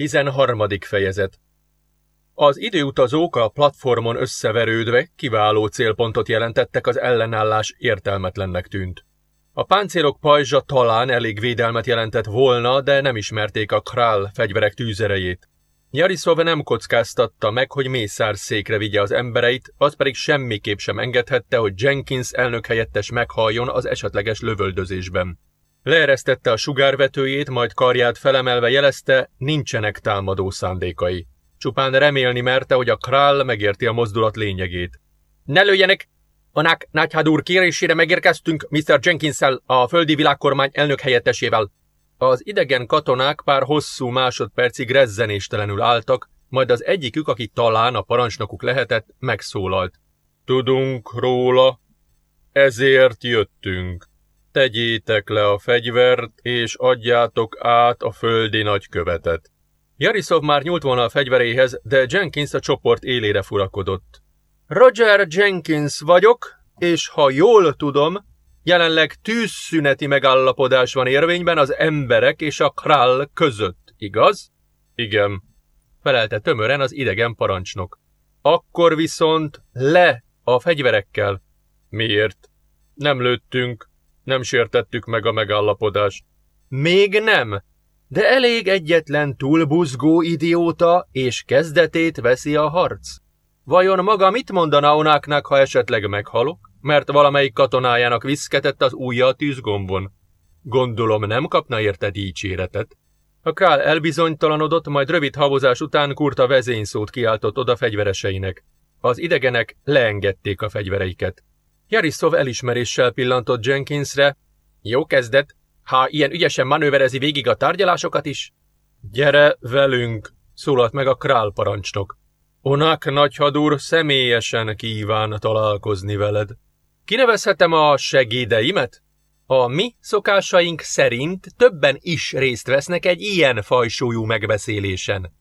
13. fejezet Az időutazók a platformon összeverődve kiváló célpontot jelentettek, az ellenállás értelmetlennek tűnt. A páncélok pajzsa talán elég védelmet jelentett volna, de nem ismerték a Král fegyverek tűzerejét. Nyariszov nem kockáztatta meg, hogy mészár székre vigye az embereit, az pedig semmiképp sem engedhette, hogy Jenkins elnök helyettes meghalljon az esetleges lövöldözésben. Leeresztette a sugárvetőjét, majd karját felemelve jelezte, nincsenek támadó szándékai. Csupán remélni merte, hogy a král megérti a mozdulat lényegét. Ne lőjenek! Anák nagyhádúr kérésére megérkeztünk Mr. jenkins a földi világkormány elnök helyettesével. Az idegen katonák pár hosszú másodpercig rezzenéstelenül álltak, majd az egyikük, aki talán a parancsnokuk lehetett, megszólalt. Tudunk róla, ezért jöttünk. Tegyétek le a fegyvert, és adjátok át a földi nagykövetet. Jarisov már nyúlt volna a fegyveréhez, de Jenkins a csoport élére furakodott. Roger Jenkins vagyok, és ha jól tudom, jelenleg tűzszüneti megállapodás van érvényben az emberek és a král között, igaz? Igen, felelte tömören az idegen parancsnok. Akkor viszont le a fegyverekkel. Miért? Nem lőttünk, nem sértettük meg a megállapodást. Még nem, de elég egyetlen túlbuzgó idióta, és kezdetét veszi a harc. Vajon maga mit mondana onáknak, ha esetleg meghalok? Mert valamelyik katonájának viszketett az ujja a tűzgombon. Gondolom nem kapna érte dicséretet. A král elbizonytalanodott, majd rövid havozás után kurta vezényszót kiáltott oda fegyvereseinek. Az idegenek leengedték a fegyvereiket. Jariszov elismeréssel pillantott Jenkinsre. Jó kezdet, ha ilyen ügyesen manőverezi végig a tárgyalásokat is. Gyere velünk, szólalt meg a král parancsnok. Onak nagyhadúr személyesen kíván találkozni veled. Kinevezhetem a segédeimet? A mi szokásaink szerint többen is részt vesznek egy ilyen fajsúlyú megbeszélésen.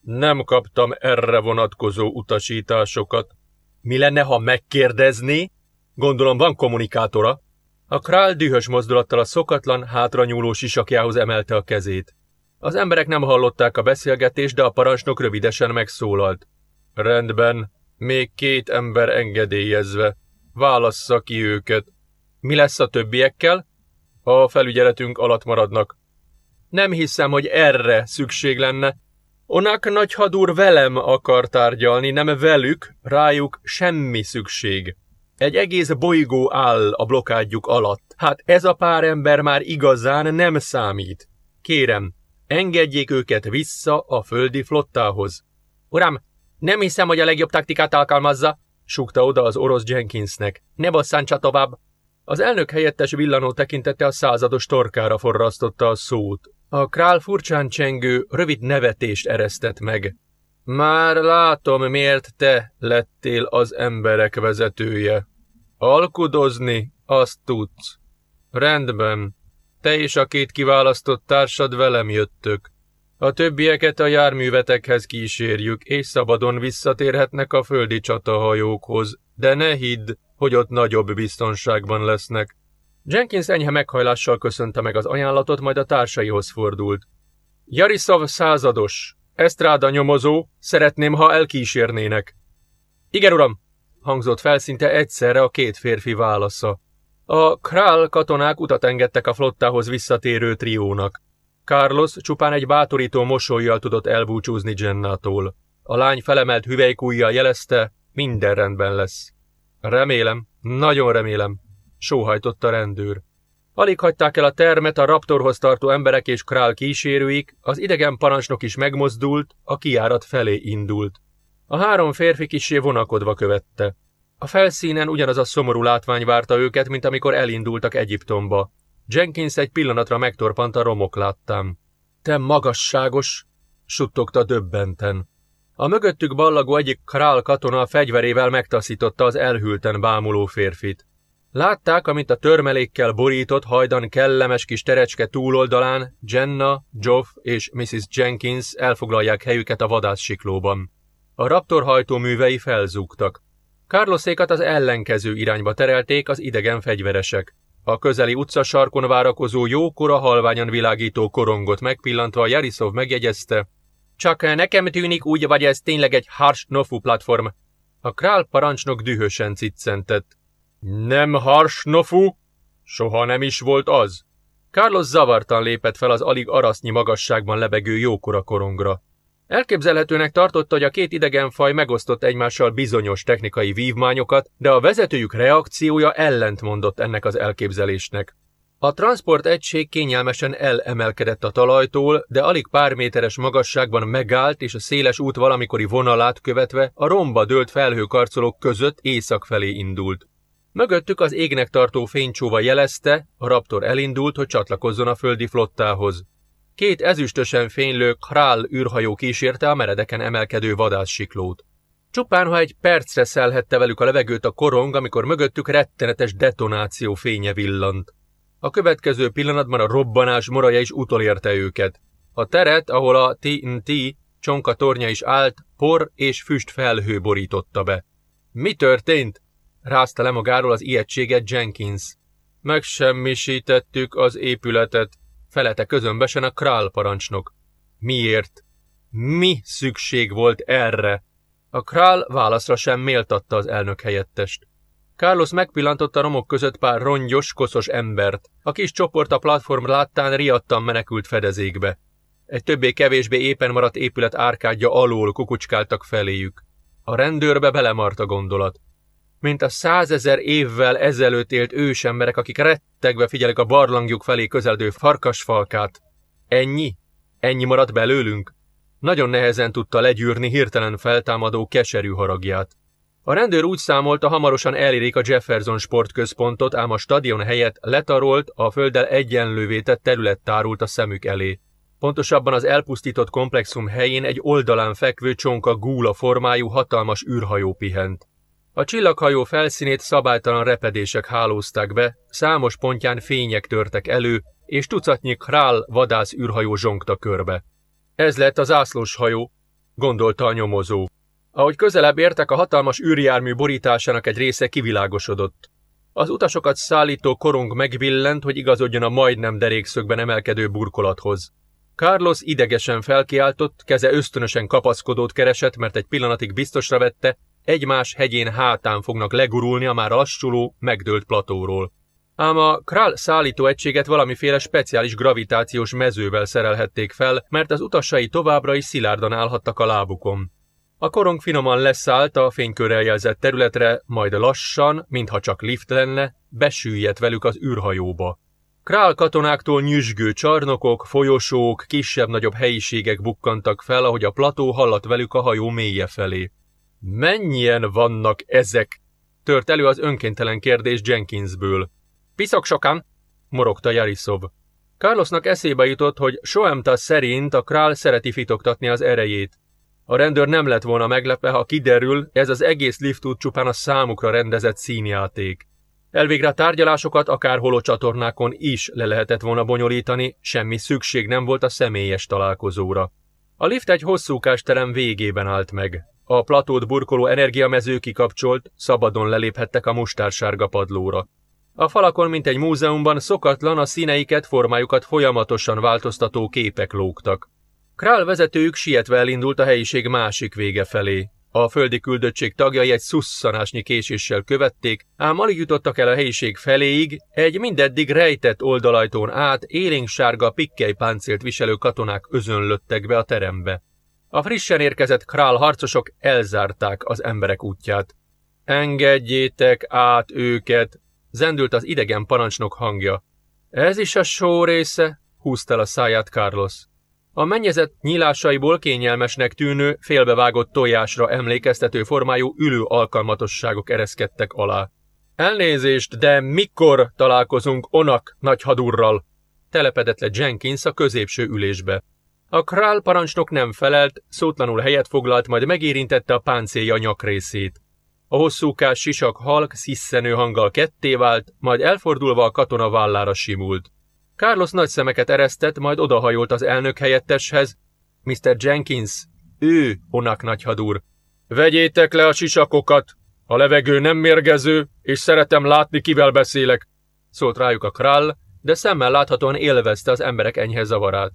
Nem kaptam erre vonatkozó utasításokat. Mi lenne, ha megkérdezné? Gondolom van kommunikátora. A král dühös mozdulattal a szokatlan, hátranyúló sisakjához emelte a kezét. Az emberek nem hallották a beszélgetést, de a parancsnok rövidesen megszólalt. Rendben, még két ember engedélyezve. Válassza ki őket. Mi lesz a többiekkel? A felügyeletünk alatt maradnak. Nem hiszem, hogy erre szükség lenne. Onák nagyhadúr velem akar tárgyalni, nem velük, rájuk semmi szükség. Egy egész bolygó áll a blokádjuk alatt. Hát ez a pár ember már igazán nem számít. Kérem, engedjék őket vissza a földi flottához. Uram, nem hiszem, hogy a legjobb taktikát alkalmazza, súgta oda az orosz Jenkinsnek. Ne bosszantsa tovább. Az elnök helyettes villanó tekintete a százados torkára forrasztotta a szót. A král furcsán csengő, rövid nevetést eresztett meg. Már látom, miért te lettél az emberek vezetője. Alkudozni, azt tudsz. Rendben, te és a két kiválasztott társad velem jöttök. A többieket a járművetekhez kísérjük, és szabadon visszatérhetnek a földi csatahajókhoz, de ne hidd, hogy ott nagyobb biztonságban lesznek. Jenkins enyhe meghajlással köszönte meg az ajánlatot, majd a társaihoz fordult. Jariszav százados, Esztráda nyomozó, szeretném, ha elkísérnének. Igen, uram, hangzott fel szinte egyszerre a két férfi válasza. A Král katonák utat engedtek a flottához visszatérő triónak. Carlos csupán egy bátorító mosolyjal tudott elbúcsúzni Jennától. A lány felemelt hüvelykújjal jelezte, minden rendben lesz. Remélem, nagyon remélem, sóhajtott a rendőr. Alig hagyták el a termet a raptorhoz tartó emberek és král kísérőik, az idegen parancsnok is megmozdult, a kiárat felé indult. A három férfi kisé vonakodva követte. A felszínen ugyanaz a szomorú látvány várta őket, mint amikor elindultak Egyiptomba. Jenkins egy pillanatra megtorpant a romok láttám. Te magasságos, suttogta döbbenten. A mögöttük ballagó egyik král katona a fegyverével megtaszította az elhűlten bámuló férfit. Látták, amint a törmelékkel borított hajdan kellemes kis terecske túloldalán Jenna, Joff és Mrs. Jenkins elfoglalják helyüket a vadászsiklóban. A raptor hajtóművei felzúgtak. Carlosékat az ellenkező irányba terelték az idegen fegyveresek. A közeli utcasarkon várakozó jókora halványan világító korongot megpillantva Jarisov megjegyezte, Csak nekem tűnik úgy, vagy ez tényleg egy Harsh Nofu platform. A král parancsnok dühösen ciccentett. Nem Harsh Nofu? Soha nem is volt az. Carlos zavartan lépett fel az alig arasznyi magasságban lebegő jókora korongra. Elképzelhetőnek tartotta, hogy a két idegenfaj megosztott egymással bizonyos technikai vívmányokat, de a vezetőjük reakciója ellentmondott ennek az elképzelésnek. A transport egység kényelmesen elemelkedett a talajtól, de alig pár méteres magasságban megállt, és a széles út valamikori vonalát követve a romba dőlt felhőkarcolók között észak felé indult. Mögöttük az égnek tartó fénycsóva jelezte, a raptor elindult, hogy csatlakozzon a földi flottához. Két ezüstösen fénylő Král űrhajó kísérte a meredeken emelkedő vadászsiklót. Csupán, ha egy percre szelhette velük a levegőt a korong, amikor mögöttük rettenetes detonáció fénye villant. A következő pillanatban a robbanás moraja is utolérte őket. A teret, ahol a TNT csonka tornya is állt, por és füst felhő borította be. Mi történt? Rázta le magáról az ijegységet Jenkins. Megsemmisítettük az épületet, felete közömbösen a Král parancsnok. Miért? Mi szükség volt erre? A Král válaszra sem méltatta az elnök helyettest. Carlos megpillantotta romok között pár rongyos, koszos embert. A kis csoport a platform láttán riadtan menekült fedezékbe. Egy többé-kevésbé éppen maradt épület árkádja alól kukucskáltak feléjük. A rendőrbe belemart a gondolat. Mint a százezer évvel ezelőtt élt ősemberek, akik rettegve figyelik a barlangjuk felé közeledő farkasfalkát. Ennyi? Ennyi maradt belőlünk? Nagyon nehezen tudta legyűrni hirtelen feltámadó keserű haragját. A rendőr úgy számolta, hamarosan elérik a Jefferson sportközpontot, ám a stadion helyett letarolt, a földdel egyenlővé tett terület tárult a szemük elé. Pontosabban az elpusztított komplexum helyén egy oldalán fekvő csonka gúla formájú hatalmas űrhajó pihent. A csillaghajó felszínét szabálytalan repedések hálózták be, számos pontján fények törtek elő, és tucatnyi král vadász űrhajó zsongta körbe. Ez lett az ászlós hajó, gondolta a nyomozó. Ahogy közelebb értek, a hatalmas űrjármű borításának egy része kivilágosodott. Az utasokat szállító korong megbillent, hogy igazodjon a majdnem derékszögben emelkedő burkolathoz. Carlos idegesen felkiáltott, keze ösztönösen kapaszkodót keresett, mert egy pillanatig biztosra vette, egymás hegyén hátán fognak legurulni a már lassuló, megdőlt platóról. Ám a Kral szállító egységet valamiféle speciális gravitációs mezővel szerelhették fel, mert az utasai továbbra is szilárdan állhattak a lábukon. A korong finoman leszállt a fénykörrel jelzett területre, majd lassan, mintha csak lift lenne, besüllyedt velük az űrhajóba. Král katonáktól nyüzsgő csarnokok, folyosók, kisebb-nagyobb helyiségek bukkantak fel, ahogy a plató halladt velük a hajó mélye felé. Mennyien vannak ezek? Tört elő az önkéntelen kérdés Jenkinsből. Piszok sokan, morogta Jarisov. Carlosnak eszébe jutott, hogy Soemta szerint a král szereti fitoktatni az erejét. A rendőr nem lett volna meglepve, ha kiderül, ez az egész liftút csupán a számukra rendezett színjáték. Elvégre a tárgyalásokat akár holocsatornákon is le lehetett volna bonyolítani, semmi szükség nem volt a személyes találkozóra. A lift egy hosszúkás terem végében állt meg. A platót burkoló energiamező kikapcsolt, szabadon leléphettek a mustársárga padlóra. A falakon, mint egy múzeumban, szokatlan a színeiket, formájukat folyamatosan változtató képek lógtak. Král vezetőjük sietve elindult a helyiség másik vége felé. A földi küldöttség tagjai egy szusszanásnyi késéssel követték, ám alig jutottak el a helyiség feléig, egy mindeddig rejtett oldalajtón át élénksárga pikkely páncélt viselő katonák özönlöttek be a terembe. A frissen érkezett král harcosok elzárták az emberek útját. Engedjétek át őket, zendült az idegen parancsnok hangja. Ez is a só része, húzta el a száját Carlos. A mennyezet nyílásaiból kényelmesnek tűnő, félbevágott tojásra emlékeztető formájú ülő alkalmatosságok ereszkedtek alá. Elnézést, de mikor találkozunk Onak nagyhadurral? Telepedett le Jenkins a középső ülésbe. A král parancsnok nem felelt, szótlanul helyet foglalt, majd megérintette a páncélja nyakrészét. A hosszúkás sisak halk sziszenő hanggal ketté vált, majd elfordulva a katona vállára simult. Carlos nagy szemeket eresztett, majd odahajolt az elnök helyetteshez. Mr. Jenkins, ő Onak nagyhadúr. Vegyétek le a sisakokat! A levegő nem mérgező, és szeretem látni, kivel beszélek, szólt rájuk a král, de szemmel láthatóan élvezte az emberek enyhe zavarát.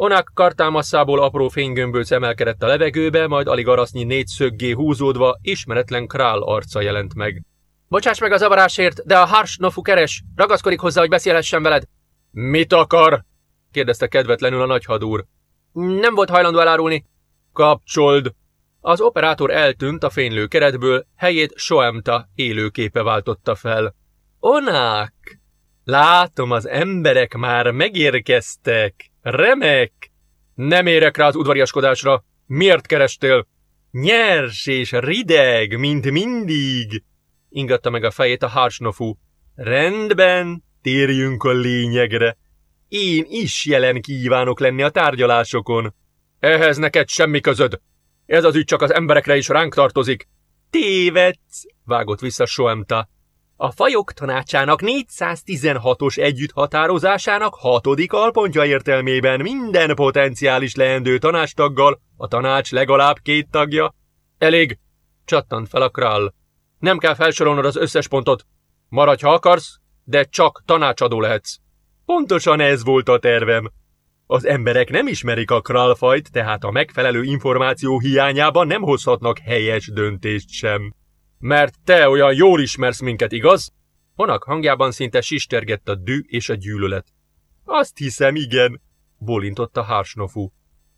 Onák kartámasszából apró fénygömbölc emelkedett a levegőbe, majd alig arasznyi négy szöggé húzódva ismeretlen král arca jelent meg. Bocsáss meg a zavarásért, de a Harsnofu keres. Ragaszkodik hozzá, hogy beszélhessen veled. Mit akar? kérdezte kedvetlenül a nagyhadúr. Nem volt hajlandó elárulni. Kapcsold! Az operátor eltűnt a fénylő keretből, helyét Soemta élőképe váltotta fel. Onák! Látom, az emberek már megérkeztek. Remek! Nem érek rá az udvariaskodásra. Miért kerestél? Nyers és rideg, mint mindig, ingatta meg a fejét a hársnofú. Rendben, térjünk a lényegre. Én is jelen kívánok lenni a tárgyalásokon. Ehhez neked semmi közöd. Ez az ügy csak az emberekre is ránk tartozik. Tévedsz, vágott vissza Soemta. A fajok tanácsának 416-os együtthatározásának hatodik alpontja értelmében minden potenciális leendő tanácstaggal a tanács legalább két tagja. Elég, csattant fel a král. Nem kell felsorolnod az összes pontot. Maradj, ha akarsz, de csak tanácsadó lehetsz. Pontosan ez volt a tervem. Az emberek nem ismerik a králfajt, tehát a megfelelő információ hiányában nem hozhatnak helyes döntést sem. Mert te olyan jól ismersz minket, igaz? Honak hangjában szinte sistergett a dű és a gyűlölet. Azt hiszem, igen, bólintott a hársnofú.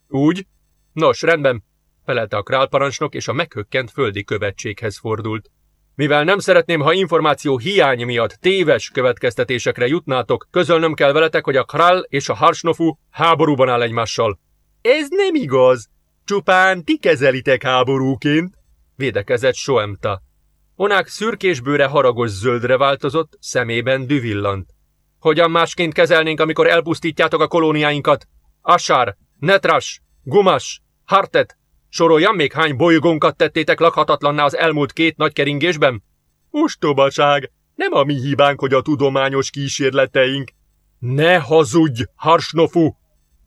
Úgy? Nos, rendben, felelte a králparancsnok, és a meghökkent földi követséghez fordult. Mivel nem szeretném, ha információ hiány miatt téves következtetésekre jutnátok, közölnöm kell veletek, hogy a král és a harsnofu háborúban áll egymással. Ez nem igaz. Csupán ti kezelitek háborúként, védekezett Soemta. Onák szürkésbőre haragos zöldre változott, szemében düvillant. Hogyan másként kezelnénk, amikor elpusztítjátok a kolóniáinkat? Asár, Netras, Gumas, Hartet, Soroljam még hány bolygónkat tettétek lakhatatlanná az elmúlt két nagy keringésben? Ostobaság! Nem a mi hibánk, hogy a tudományos kísérleteink. Ne hazudj, harsnofu!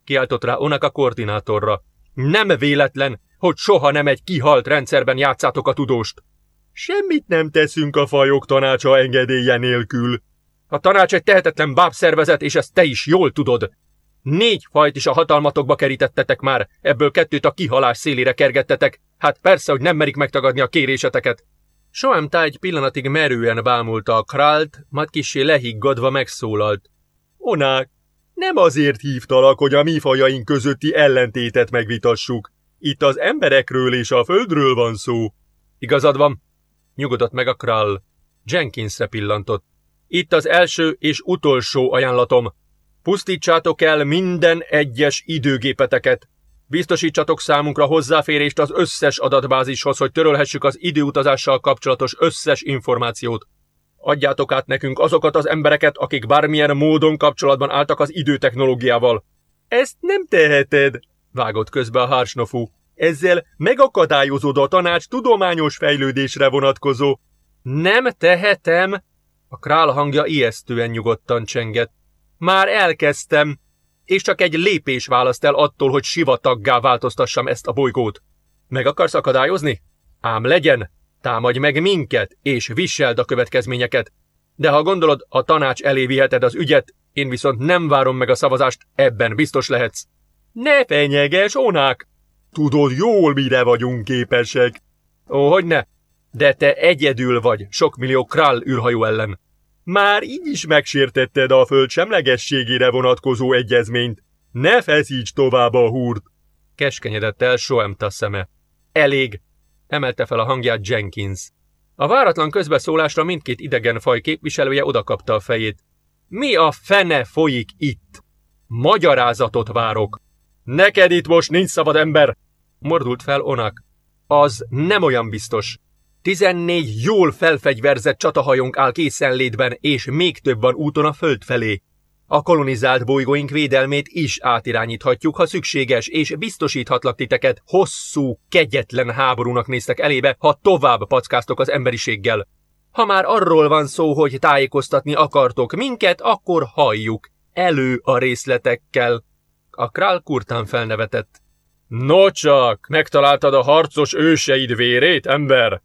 Kiáltott rá Onak a koordinátorra. Nem véletlen, hogy soha nem egy kihalt rendszerben játszátok a tudóst. Semmit nem teszünk a fajok tanácsa engedélye nélkül. A tanács egy tehetetlen bábszervezet, és ezt te is jól tudod. Négy fajt is a hatalmatokba kerítettetek már, ebből kettőt a kihalás szélére kergettetek. Hát persze, hogy nem merik megtagadni a kéréseteket. Soemta egy pillanatig merően bámulta a krált, majd kisé lehiggadva megszólalt. Onák, nem azért hívtalak, hogy a mi fajaink közötti ellentétet megvitassuk. Itt az emberekről és a földről van szó. Igazad van, nyugodott meg a král. Jenkinsre pillantott. Itt az első és utolsó ajánlatom. Pusztítsátok el minden egyes időgépeteket. Biztosítsatok számunkra hozzáférést az összes adatbázishoz, hogy törölhessük az időutazással kapcsolatos összes információt. Adjátok át nekünk azokat az embereket, akik bármilyen módon kapcsolatban álltak az időtechnológiával. Ezt nem teheted, vágott közbe a hársnofú. Ezzel megakadályozod a tanács tudományos fejlődésre vonatkozó. Nem tehetem! A král hangja ijesztően nyugodtan csengett. Már elkezdtem, és csak egy lépés választ el attól, hogy sivataggá változtassam ezt a bolygót. Meg akarsz akadályozni? Ám legyen, támadj meg minket, és viseld a következményeket. De ha gondolod, a tanács elé viheted az ügyet, én viszont nem várom meg a szavazást, ebben biztos lehetsz. Ne fenyeges, onák! Tudod jól, mire vagyunk képesek. Ó, hogy ne? De te egyedül vagy sok millió král űrhajó ellen. Már így is megsértetted a föld semlegességére vonatkozó egyezményt. Ne feszíts tovább a húrt! Keskenyedett el Soemta szeme. Elég! Emelte fel a hangját Jenkins. A váratlan közbeszólásra mindkét idegen faj képviselője odakapta a fejét. Mi a fene folyik itt? Magyarázatot várok. Neked itt most nincs szabad ember! Mordult fel Onak. Az nem olyan biztos. 14 jól felfegyverzett csatahajónk áll készenlétben, és még több van úton a föld felé. A kolonizált bolygóink védelmét is átirányíthatjuk, ha szükséges, és biztosíthatlak titeket hosszú, kegyetlen háborúnak néztek elébe, ha tovább packáztok az emberiséggel. Ha már arról van szó, hogy tájékoztatni akartok minket, akkor halljuk. Elő a részletekkel. A král kurtán felnevetett. No csak, megtaláltad a harcos őseid vérét, ember?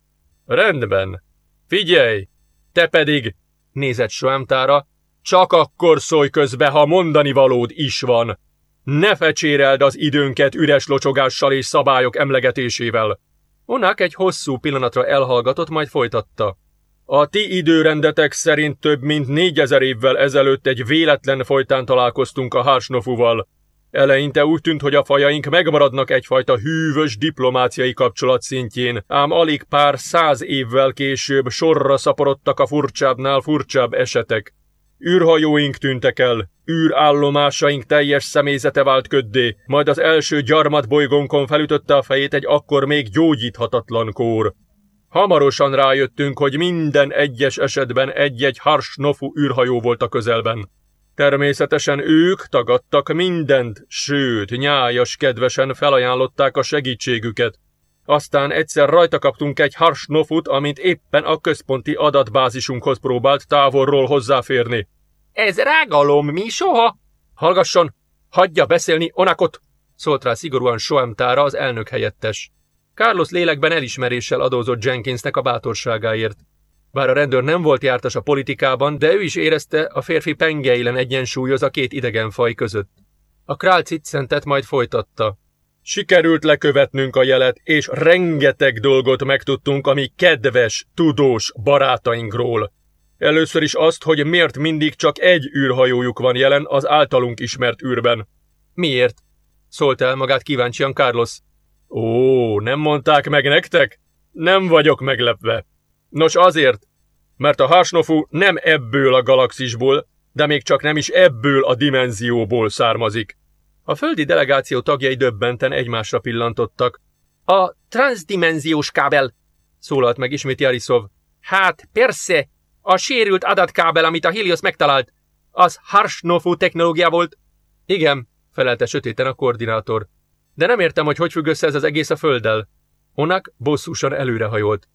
Rendben. Figyelj! Te pedig, nézett Soemtára, csak akkor szólj közbe, ha mondani valód is van. Ne fecséreld az időnket üres locsogással és szabályok emlegetésével. Onak egy hosszú pillanatra elhallgatott, majd folytatta. A ti időrendetek szerint több mint négyezer évvel ezelőtt egy véletlen folytán találkoztunk a Hársnofuval. Eleinte úgy tűnt, hogy a fajaink megmaradnak egyfajta hűvös diplomáciai kapcsolat szintjén, ám alig pár száz évvel később sorra szaporodtak a furcsábbnál furcsább esetek. űrhajóink tűntek el, űrállomásaink teljes személyzete vált köddé, majd az első gyarmat bolygónkon felütötte a fejét egy akkor még gyógyíthatatlan kór. Hamarosan rájöttünk, hogy minden egyes esetben egy-egy Harsnofu űrhajó volt a közelben. Természetesen ők tagadtak mindent, sőt, nyájas kedvesen felajánlották a segítségüket. Aztán egyszer rajta kaptunk egy Harsnofut, amint éppen a központi adatbázisunkhoz próbált távolról hozzáférni. Ez rágalom, mi soha? Hallgasson, hagyja beszélni Onakot, szólt rá szigorúan Soemtára az elnök helyettes. Carlos lélekben elismeréssel adózott Jenkinsnek a bátorságáért. Bár a rendőr nem volt jártas a politikában, de ő is érezte, a férfi pengeilen egyensúlyoz a két idegen faj között. A král ciccentet majd folytatta. Sikerült lekövetnünk a jelet, és rengeteg dolgot megtudtunk, ami kedves, tudós barátainkról. Először is azt, hogy miért mindig csak egy űrhajójuk van jelen az általunk ismert űrben. Miért? Szólt el magát kíváncsian Carlos. Ó, nem mondták meg nektek? Nem vagyok meglepve. Nos azért, mert a Harsnofu nem ebből a galaxisból, de még csak nem is ebből a dimenzióból származik. A földi delegáció tagjai döbbenten egymásra pillantottak. A transdimenziós kábel, szólalt meg ismét Jarisov. Hát, persze, a sérült adatkábel, amit a Helios megtalált, az Harsnofu technológia volt. Igen, felelte sötéten a koordinátor. De nem értem, hogy hogy függ össze ez az egész a földdel. Onak bosszúsan előrehajolt.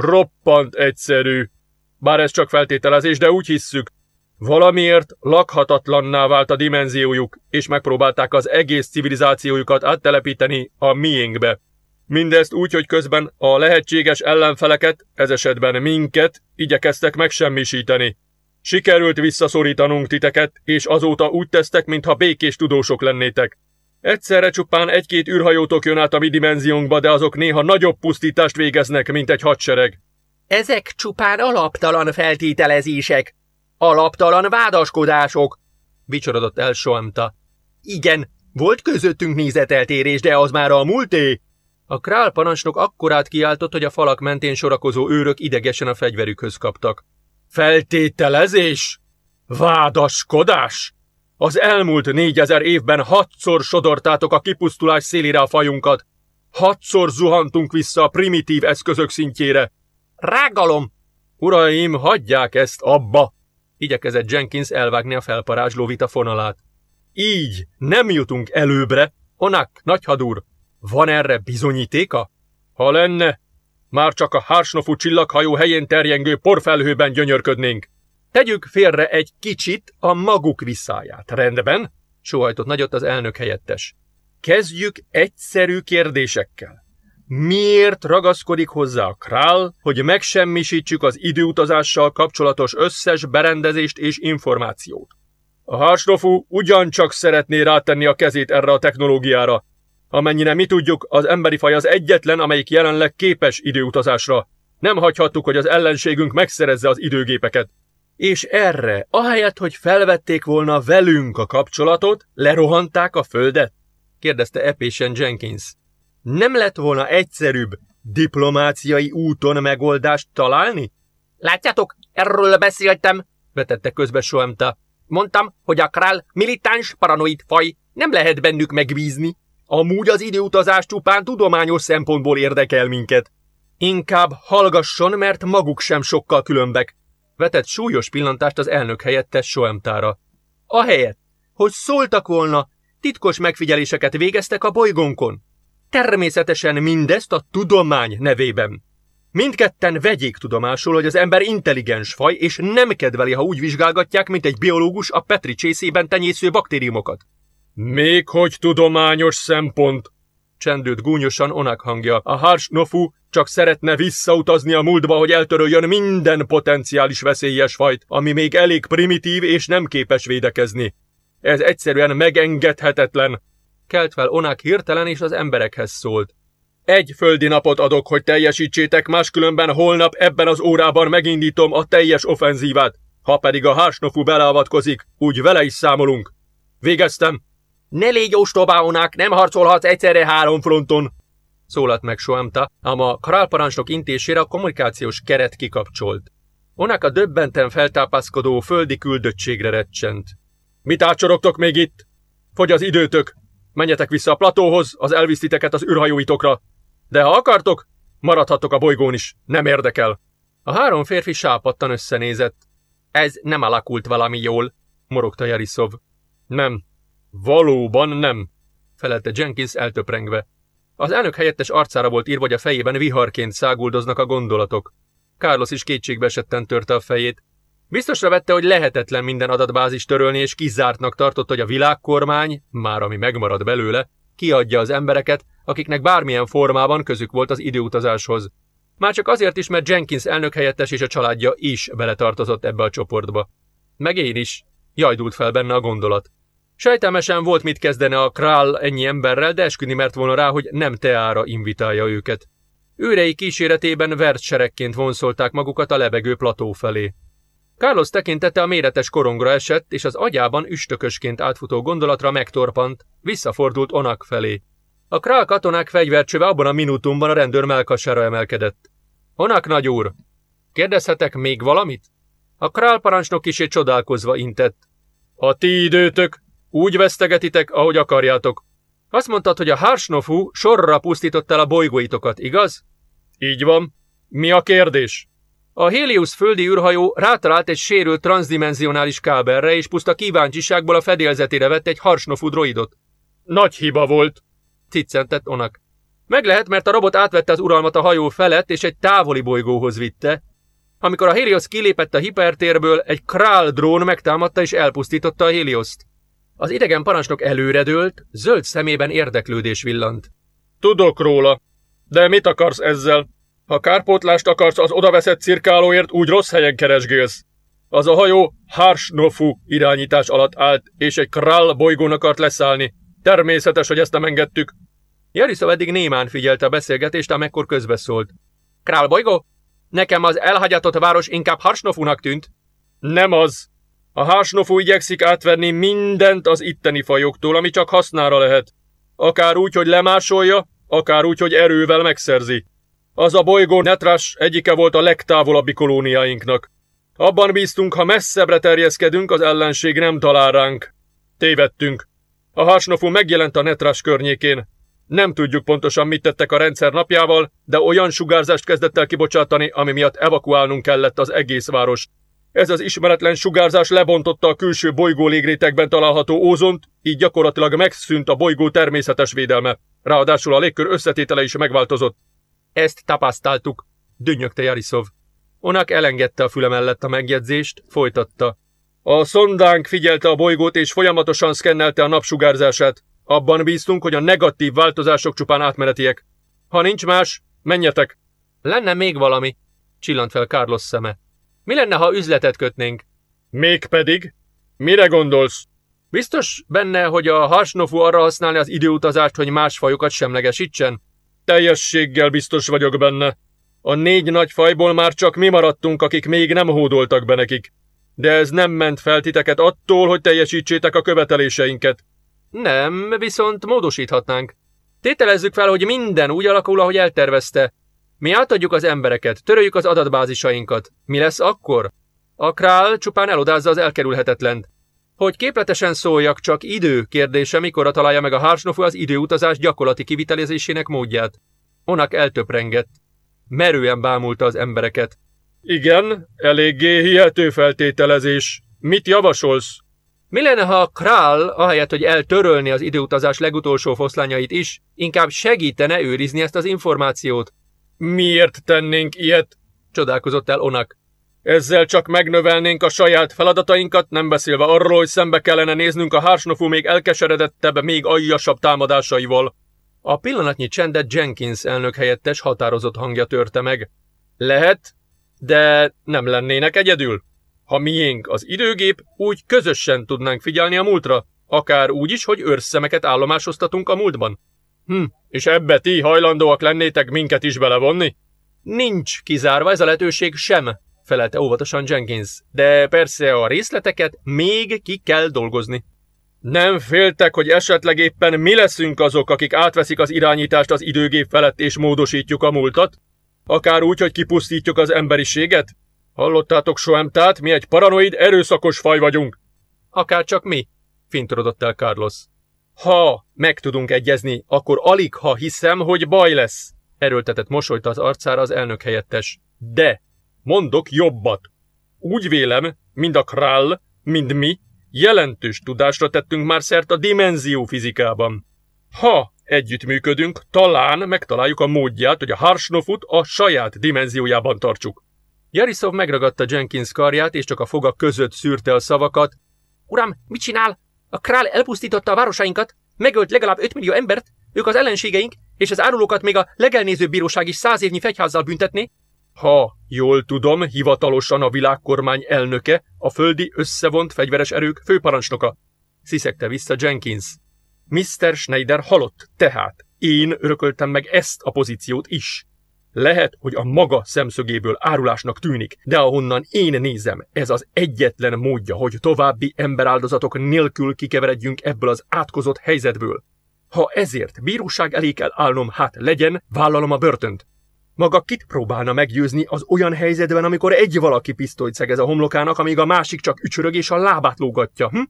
Roppant egyszerű. Bár ez csak feltételezés, de úgy hisszük. Valamiért lakhatatlanná vált a dimenziójuk, és megpróbálták az egész civilizációjukat áttelepíteni a miénkbe. Mindezt úgy, hogy közben a lehetséges ellenfeleket, ez esetben minket, igyekeztek megsemmisíteni. Sikerült visszaszorítanunk titeket, és azóta úgy tesztek, mintha békés tudósok lennétek. Egyszerre csupán egy-két űrhajótok jön át a mi dimenziónkba, de azok néha nagyobb pusztítást végeznek, mint egy hadsereg. Ezek csupán alaptalan feltételezések, alaptalan vádaskodások, vicsorodott el Soamta. Igen, volt közöttünk nézeteltérés, de az már a múlté. A král parancsnok akkorát kiáltott, hogy a falak mentén sorakozó őrök idegesen a fegyverükhöz kaptak. Feltételezés? Vádaskodás? Az elmúlt négyezer évben hatszor sodortátok a kipusztulás szélére a fajunkat. Hatszor zuhantunk vissza a primitív eszközök szintjére. Rágalom! Uraim, hagyják ezt abba! Igyekezett Jenkins elvágni a felparázsló vita fonalát. Így nem jutunk előbbre. Onak, nagyhadúr, van erre bizonyítéka? Ha lenne, már csak a Hársnofú csillaghajó helyén terjengő porfelhőben gyönyörködnénk. Tegyük félre egy kicsit a maguk visszáját, rendben? Sóhajtott nagyot az elnök helyettes. Kezdjük egyszerű kérdésekkel. Miért ragaszkodik hozzá a král, hogy megsemmisítsük az időutazással kapcsolatos összes berendezést és információt? A Hársnofú ugyancsak szeretné rátenni a kezét erre a technológiára. Amennyire mi tudjuk, az emberi faj az egyetlen, amelyik jelenleg képes időutazásra. Nem hagyhattuk, hogy az ellenségünk megszerezze az időgépeket. És erre, ahelyett, hogy felvették volna velünk a kapcsolatot, lerohanták a földet? kérdezte epésen Jenkins. Nem lett volna egyszerűbb diplomáciai úton megoldást találni? Látjátok, erről beszéltem, vetette közbe Soemta. Mondtam, hogy a král militáns paranoid faj, nem lehet bennük megbízni. Amúgy az időutazás csupán tudományos szempontból érdekel minket. Inkább hallgasson, mert maguk sem sokkal különbek, vetett súlyos pillantást az elnök helyettes Soemtára. Ahelyett, hogy szóltak volna, titkos megfigyeléseket végeztek a bolygónkon. Természetesen mindezt a tudomány nevében. Mindketten vegyék tudomásul, hogy az ember intelligens faj, és nem kedveli, ha úgy vizsgálgatják, mint egy biológus a Petri csészében tenyésző baktériumokat. Még hogy tudományos szempont, csendült gúnyosan Onak hangja. A Harsnofu csak szeretne visszautazni a múltba, hogy eltöröljön minden potenciális veszélyes fajt, ami még elég primitív és nem képes védekezni. Ez egyszerűen megengedhetetlen. Kelt fel Onák hirtelen, és az emberekhez szólt. Egy földi napot adok, hogy teljesítsétek, máskülönben holnap ebben az órában megindítom a teljes offenzívát. Ha pedig a hársnofú beleavatkozik, úgy vele is számolunk. Végeztem. Ne légy ostobáonák, nem harcolhatsz egyszerre három fronton, szólalt meg Soamta, ám a králparancsnok intésére a kommunikációs keret kikapcsolt. Onak a döbbenten feltápászkodó földi küldöttségre recsent. Mit ácsorogtok még itt? Fogy az időtök. Menjetek vissza a platóhoz, az elvisztiteket az űrhajóitokra. De ha akartok, maradhattok a bolygón is, nem érdekel. A három férfi sápadtan összenézett. Ez nem alakult valami jól, morogta Jarisov. Nem, valóban nem, felelte Jenkins eltöprengve. Az elnök helyettes arcára volt írva, hogy a fejében viharként száguldoznak a gondolatok. Carlos is kétségbe esetten törte a fejét. Biztosra vette, hogy lehetetlen minden adatbázis törölni, és kizártnak tartott, hogy a világkormány, már ami megmarad belőle, kiadja az embereket, akiknek bármilyen formában közük volt az időutazáshoz. Már csak azért is, mert Jenkins elnök helyettes és a családja is beletartozott ebbe a csoportba. Meg én is. Jajdult fel benne a gondolat. Sejtelmesen volt mit kezdene a král ennyi emberrel, de esküdni mert volna rá, hogy nem teára invitálja őket. Őrei kíséretében vertserekként vonszolták magukat a lebegő plató felé. Carlos tekintete a méretes korongra esett, és az agyában üstökösként átfutó gondolatra megtorpant, visszafordult Onak felé. A král katonák fegyvercsöve abban a minutumban a rendőr melkasára emelkedett. Onak nagyúr, kérdezhetek még valamit? A král parancsnok kisé csodálkozva intett. A ti időtök, úgy vesztegetitek, ahogy akarjátok. Azt mondtad, hogy a Harsnofu sorra pusztított el a bolygóitokat, igaz? Így van. Mi a kérdés? A Helios földi űrhajó rátalált egy sérült transdimensionális kábelre, és puszta kíváncsiságból a fedélzetére vett egy Harsnofu droidot. Nagy hiba volt, ciccentett Onak. Meg lehet, mert a robot átvette az uralmat a hajó felett, és egy távoli bolygóhoz vitte. Amikor a Helios kilépett a hipertérből, egy Král drón megtámadta és elpusztította a Helioszt. Az idegen parancsnok előredőlt, zöld szemében érdeklődés villant. Tudok róla, de mit akarsz ezzel? Ha kárpótlást akarsz az odaveszett cirkálóért, úgy rossz helyen keresgélsz. Az a hajó Harsnofu irányítás alatt állt, és egy Krall bolygón akart leszállni. Természetes, hogy ezt nem engedtük. Jariszov eddig némán figyelte a beszélgetést, amekkor közbeszólt. Král bolygó? Nekem az elhagyatott város inkább Harsnofunak tűnt. Nem az. A Harsnofu igyekszik átvenni mindent az itteni fajoktól, ami csak hasznára lehet. Akár úgy, hogy lemásolja, akár úgy, hogy erővel megszerzi. Az a bolygó Netras egyike volt a legtávolabbi kolóniáinknak. Abban bíztunk, ha messzebbre terjeszkedünk, az ellenség nem talál ránk. Tévedtünk. A Harsnofu megjelent a Netras környékén. Nem tudjuk pontosan, mit tettek a rendszer napjával, de olyan sugárzást kezdett el kibocsátani, ami miatt evakuálnunk kellett az egész város. Ez az ismeretlen sugárzás lebontotta a külső bolygó légrétekben található ózont, így gyakorlatilag megszűnt a bolygó természetes védelme. Ráadásul a légkör összetétele is megváltozott. Ezt tapasztaltuk, dünnyögte Jarisov. Onak elengedte a füle mellett a megjegyzést, folytatta. A szondánk figyelte a bolygót és folyamatosan szkennelte a napsugárzását. Abban bíztunk, hogy a negatív változások csupán átmenetiek. Ha nincs más, menjetek. Lenne még valami, csillant fel Carlos szeme. Mi lenne, ha üzletet kötnénk? Mégpedig? Mire gondolsz? Biztos benne, hogy a Harsnofu arra használni az időutazást, hogy más fajokat semlegesítsen? Teljességgel biztos vagyok benne. A négy nagy fajból már csak mi maradtunk, akik még nem hódoltak be nekik. De ez nem ment fel titeket attól, hogy teljesítsétek a követeléseinket. Nem, viszont módosíthatnánk. Tételezzük fel, hogy minden úgy alakul, ahogy eltervezte. Mi átadjuk az embereket, töröljük az adatbázisainkat. Mi lesz akkor? A král csupán elodázza az elkerülhetetlent. Hogy képletesen szóljak, csak idő kérdése, mikorra találja meg a Harsnofu az időutazás gyakorlati kivitelezésének módját. Onak eltöprengett. Merően bámulta az embereket. Igen, eléggé hihető feltételezés. Mit javasolsz? Mi lenne, ha a král, ahelyett, hogy eltörölni az időutazás legutolsó foszlányait is, inkább segítene őrizni ezt az információt? Miért tennénk ilyet? Csodálkozott el Onak. Ezzel csak megnövelnénk a saját feladatainkat, nem beszélve arról, hogy szembe kellene néznünk a Harsnofu még elkeseredettebb, még aljasabb támadásaival. A pillanatnyi csendet Jenkins elnök helyettes határozott hangja törte meg. Lehet, de nem lennének egyedül. Ha miénk az időgép, úgy közösen tudnánk figyelni a múltra, akár úgy is, hogy őrszemeket állomásoztatunk a múltban. Hm, és ebbe ti hajlandóak lennétek minket is belevonni? Nincs kizárva ez a lehetőség sem, felelte óvatosan Jenkins, de persze a részleteket még ki kell dolgozni. Nem féltek, hogy esetleg éppen mi leszünk azok, akik átveszik az irányítást az időgép felett és módosítjuk a múltat? Akár úgy, hogy kipusztítjuk az emberiséget? Hallottátok soem, tehát mi egy paranoid, erőszakos faj vagyunk. Akár csak mi, fintorodott el Carlos. Ha meg tudunk egyezni, akkor alig ha hiszem, hogy baj lesz, erőltetett mosolyt az arcára az elnök helyettes. De, mondok jobbat. Úgy vélem, mind a Krall, mind mi, jelentős tudásra tettünk már szert a dimenzió fizikában. Ha együttműködünk, talán megtaláljuk a módját, hogy a Harsnofut a saját dimenziójában tartsuk. Jarisov megragadta Jenkins karját, és csak a foga között szűrte a szavakat. Uram, mit csinál? A král elpusztította a városainkat, megölt legalább 5 millió embert, ők az ellenségeink, és az árulókat még a legelnézőbb bíróság is száz évnyi fegyházzal büntetné. Ha jól tudom, hivatalosan a világkormány elnöke, a földi összevont fegyveres erők főparancsnoka. Sziszegte vissza Jenkins. Mr. Schneider halott, tehát én örököltem meg ezt a pozíciót is. Lehet, hogy a maga szemszögéből árulásnak tűnik, de ahonnan én nézem, ez az egyetlen módja, hogy további emberáldozatok nélkül kikeveredjünk ebből az átkozott helyzetből. Ha ezért bíróság elé kell állnom, hát legyen, vállalom a börtönt. Maga kit próbálna meggyőzni az olyan helyzetben, amikor egy valaki pisztolyt szegez a homlokának, amíg a másik csak ücsörög és a lábát lógatja, hm?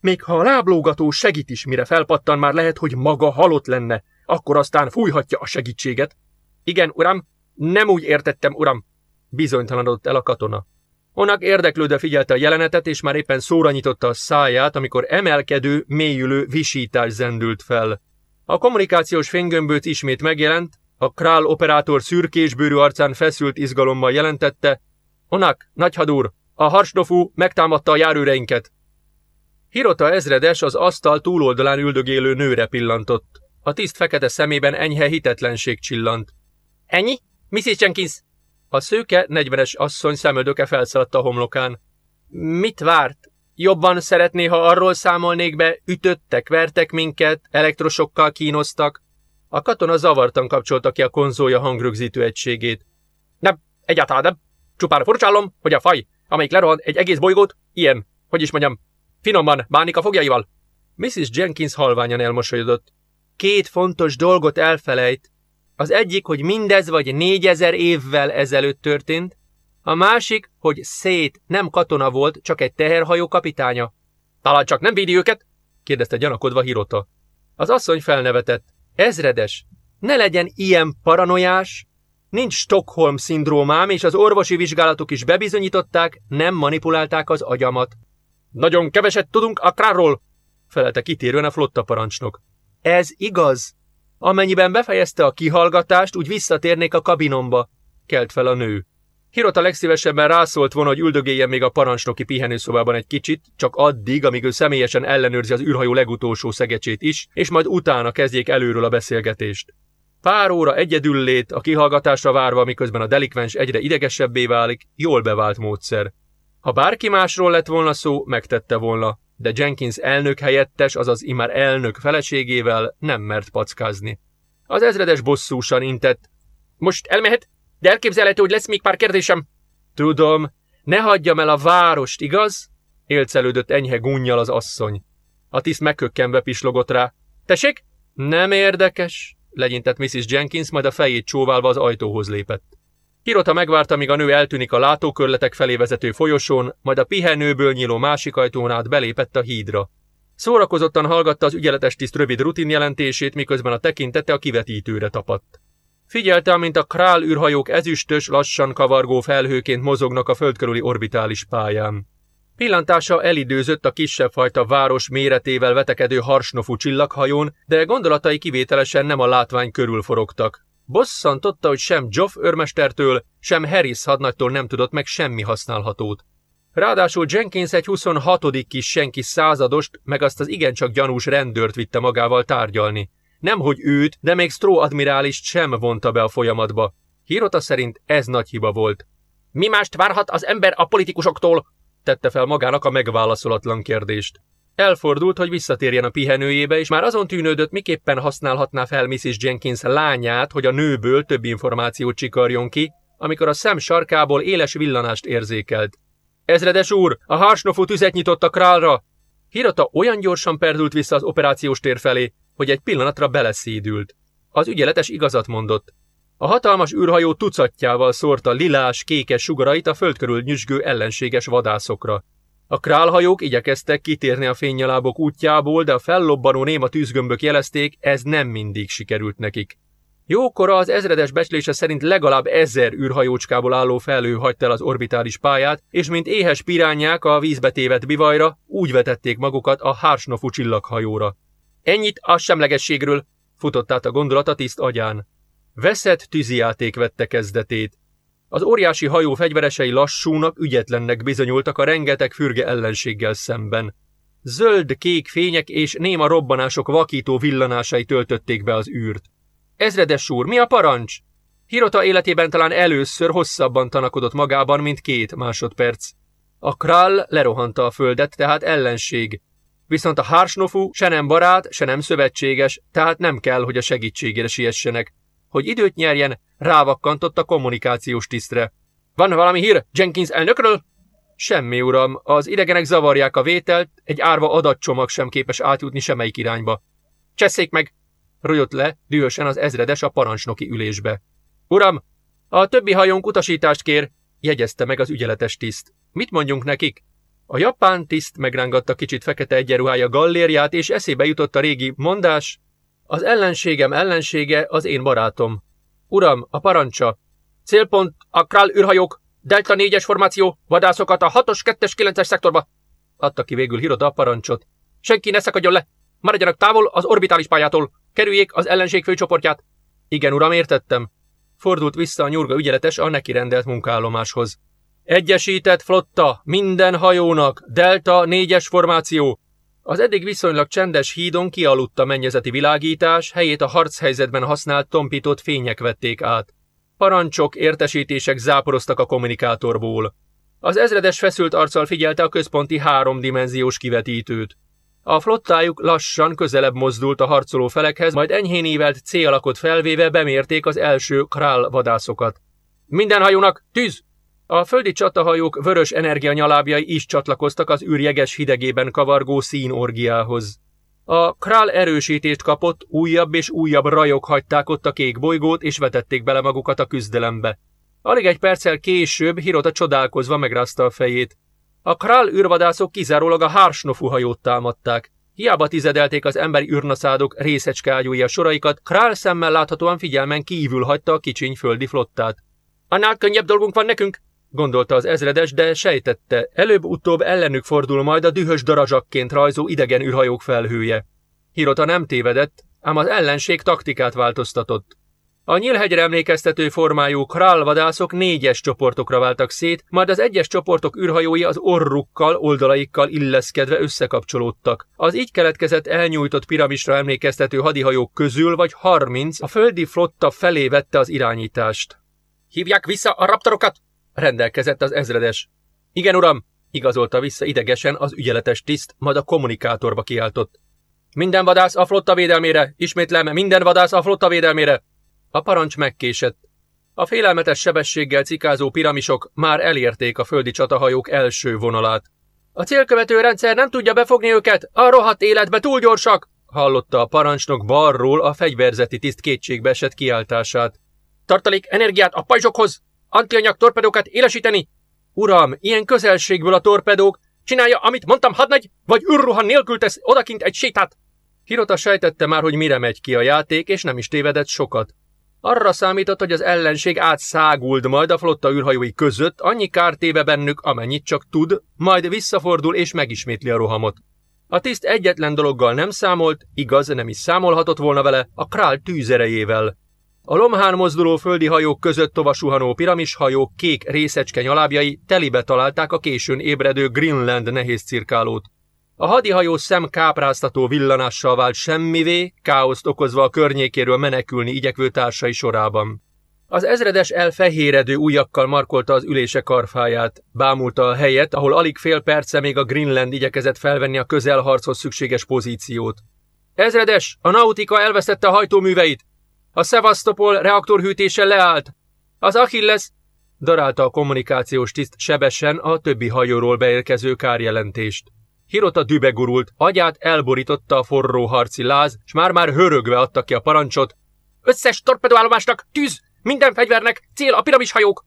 Még ha a láblógató segít is, mire felpattan, már lehet, hogy maga halott lenne, akkor aztán fújhatja a segítséget. Igen, uram, nem úgy értettem, uram, bizonytalanodott el a katona. Onak érdeklődve figyelte a jelenetet, és már éppen szóra nyitotta a száját, amikor emelkedő, mélyülő visítás zendült fel. A kommunikációs fénygömböt ismét megjelent, a král operátor szürkésbőrű arcán feszült izgalommal jelentette, Onak, nagyhadúr, a harsdofú megtámadta a járőreinket. Hirota ezredes az asztal túloldalán üldögélő nőre pillantott. A tiszt fekete szemében enyhe hitetlenség csillant. Ennyi? Mrs. Jenkins? A szőke, negyvenes asszony szemöldöke felszaladt a homlokán. Mit várt? Jobban szeretné, ha arról számolnék be, ütöttek, vertek minket, elektrosokkal kínoztak. A katona zavartan kapcsolta ki a konzolja hangrögzítő egységét. Nem, egyáltalán nem. Csupán furcsálom, hogy a faj, amelyik lerohan egy egész bolygót, ilyen, hogy is mondjam, finoman bánik a fogjaival. Mrs. Jenkins halványan elmosolyodott. Két fontos dolgot elfelejt. Az egyik, hogy mindez vagy négyezer évvel ezelőtt történt, a másik, hogy szét nem katona volt, csak egy teherhajó kapitánya. Talán csak nem védi őket? kérdezte gyanakodva Hirota. Az asszony felnevetett. Ezredes, ne legyen ilyen paranoiás. Nincs Stockholm-szindrómám, és az orvosi vizsgálatok is bebizonyították, nem manipulálták az agyamat. Nagyon keveset tudunk Akráról, felelte kitérően a flotta parancsnok. Ez igaz. Amennyiben befejezte a kihallgatást, úgy visszatérnék a kabinomba, kelt fel a nő. Hirota legszívesebben rászólt volna, hogy üldögéljen még a parancsnoki pihenőszobában egy kicsit, csak addig, amíg ő személyesen ellenőrzi az űrhajó legutolsó szegecsét is, és majd utána kezdjék előről a beszélgetést. Pár óra egyedüllét, a kihallgatásra várva, miközben a delikvens egyre idegesebbé válik, jól bevált módszer. Ha bárki másról lett volna szó, megtette volna, de Jenkins elnök helyettes, azaz imár elnök feleségével nem mert packázni. Az ezredes bosszúsan intett. Most elmehet? De elképzelhető, hogy lesz még pár kérdésem. Tudom, ne hagyjam el a várost, igaz? Élcelődött enyhe gunnyal az asszony. A tiszt megkökkenve pislogott rá. Tessék? Nem érdekes, legyintett Mrs. Jenkins, majd a fejét csóválva az ajtóhoz lépett. Kirota megvárta, míg a nő eltűnik a látókörletek felé vezető folyosón, majd a pihenőből nyíló másik ajtón át belépett a hídra. Szórakozottan hallgatta az ügyeletes tiszt rövid rutinjelentését, miközben a tekintete a kivetítőre tapadt. Figyelte, amint a král űrhajók ezüstös, lassan kavargó felhőként mozognak a földkörüli orbitális pályán. Pillantása elidőzött a kisebb fajta város méretével vetekedő harsnofú csillaghajón, de gondolatai kivételesen nem a látvány körül forogtak. Bosszantotta, hogy sem Joff örmestertől, sem Harris hadnagytól nem tudott meg semmi használhatót. Ráadásul Jenkins egy 26. kis senki századost, meg azt az igencsak gyanús rendőrt vitte magával tárgyalni. Nemhogy őt, de még Stró admirálist sem vonta be a folyamatba. Hirota szerint ez nagy hiba volt. Mi mást várhat az ember a politikusoktól? tette fel magának a megválaszolatlan kérdést. Elfordult, hogy visszatérjen a pihenőjébe, és már azon tűnődött, miképpen használhatná fel Mrs. Jenkins lányát, hogy a nőből több információt csikarjon ki, amikor a szem sarkából éles villanást érzékelt. Ezredes úr, a hársnofú tüzet nyitott a králra! Hirata olyan gyorsan perdült vissza az operációs tér felé, hogy egy pillanatra beleszédült. Az ügyeletes igazat mondott. A hatalmas űrhajó tucatjával szórta lilás, kékes sugarait a föld körül nyüzsgő ellenséges vadászokra. A králhajók igyekeztek kitérni a fénynyalábok útjából, de a fellobbanó néma tűzgömbök jelezték, ez nem mindig sikerült nekik. Jókora az ezredes becslése szerint legalább ezer űrhajócskából álló felhő hagyta el az orbitális pályát, és mint éhes pirányák a vízbe tévedt bivajra, úgy vetették magukat a Hársnofu csillaghajóra. Ennyit a semlegességről, futott át a gondolat a tiszt agyán. Veszett tűzijáték vette kezdetét. Az óriási hajó fegyveresei lassúnak, ügyetlennek bizonyultak a rengeteg fürge ellenséggel szemben. Zöld, kék fények és néma robbanások vakító villanásai töltötték be az űrt. Ezredes úr, mi a parancs? Hirota életében talán először hosszabban tanakodott magában, mint két másodperc. A král lerohanta a földet, tehát ellenség. Viszont a hársnofú se nem barát, se nem szövetséges, tehát nem kell, hogy a segítségére siessenek. Hogy időt nyerjen, rávakkantott a kommunikációs tisztre. Van valami hír Jenkins elnökről? Semmi, uram, az idegenek zavarják a vételt, egy árva adatcsomag sem képes átjutni semmelyik irányba. Cseszék meg! Rojott le dühösen az ezredes a parancsnoki ülésbe. Uram, a többi hajónk utasítást kér, jegyezte meg az ügyeletes tiszt. Mit mondjunk nekik? A japán tiszt megrángatta kicsit fekete egyenruhája gallérját, és eszébe jutott a régi mondás, az ellenségem ellensége az én barátom. Uram, a parancsa. Célpont a Král űrhajók, Delta 4-es formáció, vadászokat a 6-os, 2-es, 9-es szektorba. Adta ki végül Hiroda a parancsot. Senki ne szakadjon le! Maradjanak távol az orbitális pályától! Kerüljék az ellenség főcsoportját! Igen, uram, értettem. Fordult vissza a nyurga ügyeletes a neki rendelt munkállomáshoz. Egyesített flotta, minden hajónak, Delta 4-es formáció, az eddig viszonylag csendes hídon kialudt a mennyezeti világítás, helyét a harchelyzetben használt tompított fények vették át. Parancsok, értesítések záporoztak a kommunikátorból. Az ezredes feszült arccal figyelte a központi háromdimenziós kivetítőt. A flottájuk lassan közelebb mozdult a harcoló felekhez, majd enyhén ívelt célakot felvéve bemérték az első král vadászokat. Minden hajónak tűz! A földi csatahajók vörös energianyalábjai is csatlakoztak az űrjeges hidegében kavargó színorgiához. A král erősítést kapott, újabb és újabb rajok hagyták ott a kék bolygót, és vetették bele magukat a küzdelembe. Alig egy perccel később Hirota csodálkozva megrázta a fejét. A král űrvadászok kizárólag a Hársnofu hajót támadták. Hiába tizedelték az emberi űrnaszádok részecskágyúja soraikat, král szemmel láthatóan figyelmen kívül hagyta a kicsiny földi flottát. Annál könnyebb dolgunk van nekünk, gondolta az ezredes, de sejtette, előbb-utóbb ellenük fordul majd a dühös darazsakként rajzó idegen űrhajók felhője. Hirota nem tévedett, ám az ellenség taktikát változtatott. A nyílhegyre emlékeztető formájú králvadászok négyes csoportokra váltak szét, majd az egyes csoportok űrhajói az orrukkal, oldalaikkal illeszkedve összekapcsolódtak. Az így keletkezett elnyújtott piramisra emlékeztető hadihajók közül vagy harminc a földi flotta felé vette az irányítást. Hívják vissza a raptorokat! Rendelkezett az ezredes. Igen, uram, igazolta vissza idegesen az ügyeletes tiszt, majd a kommunikátorba kiáltott. Minden vadász a flotta védelmére, ismétlem, minden vadász a flotta védelmére. A parancs megkésett. A félelmetes sebességgel cikázó piramisok már elérték a földi csatahajók első vonalát. A célkövető rendszer nem tudja befogni őket, a rohadt életbe túl gyorsak, hallotta a parancsnok balról a fegyverzeti tiszt kétségbe esett kiáltását. Tartalék energiát a pajzsokhoz, Antianyag torpedókat élesíteni? Uram, ilyen közelségből a torpedók. Csinálja, amit mondtam, hadnagy, vagy űrruha nélkül tesz odakint egy sétát. Hirota sejtette már, hogy mire megy ki a játék, és nem is tévedett sokat. Arra számított, hogy az ellenség átszáguld majd a flotta űrhajói között, annyi kártéve bennük, amennyit csak tud, majd visszafordul és megismétli a rohamot. A tiszt egyetlen dologgal nem számolt, igaz, nem is számolhatott volna vele, a král tűzerejével. A lomhán mozduló földi hajók között tovasuhanó piramishajók kék részecske nyalábjai telibe találták a későn ébredő Greenland nehéz cirkálót. A hadihajó szem kápráztató villanással vált semmivé, káoszt okozva a környékéről menekülni igyekvő társai sorában. Az ezredes elfehéredő ujjakkal markolta az ülése karfáját, bámulta a helyet, ahol alig fél perce még a Greenland igyekezett felvenni a közelharchoz szükséges pozíciót. Ezredes, a Nautika elvesztette a hajtóműveit. A Sevastopol reaktorhűtése leállt. Az Achilles darálta a kommunikációs tiszt sebesen a többi hajóról beérkező kárjelentést. Hirota dübegurult, agyát elborította a forró harci láz, s már-már hörögve adta ki a parancsot. Összes torpedóállomásnak tűz! Minden fegyvernek cél a piramishajók!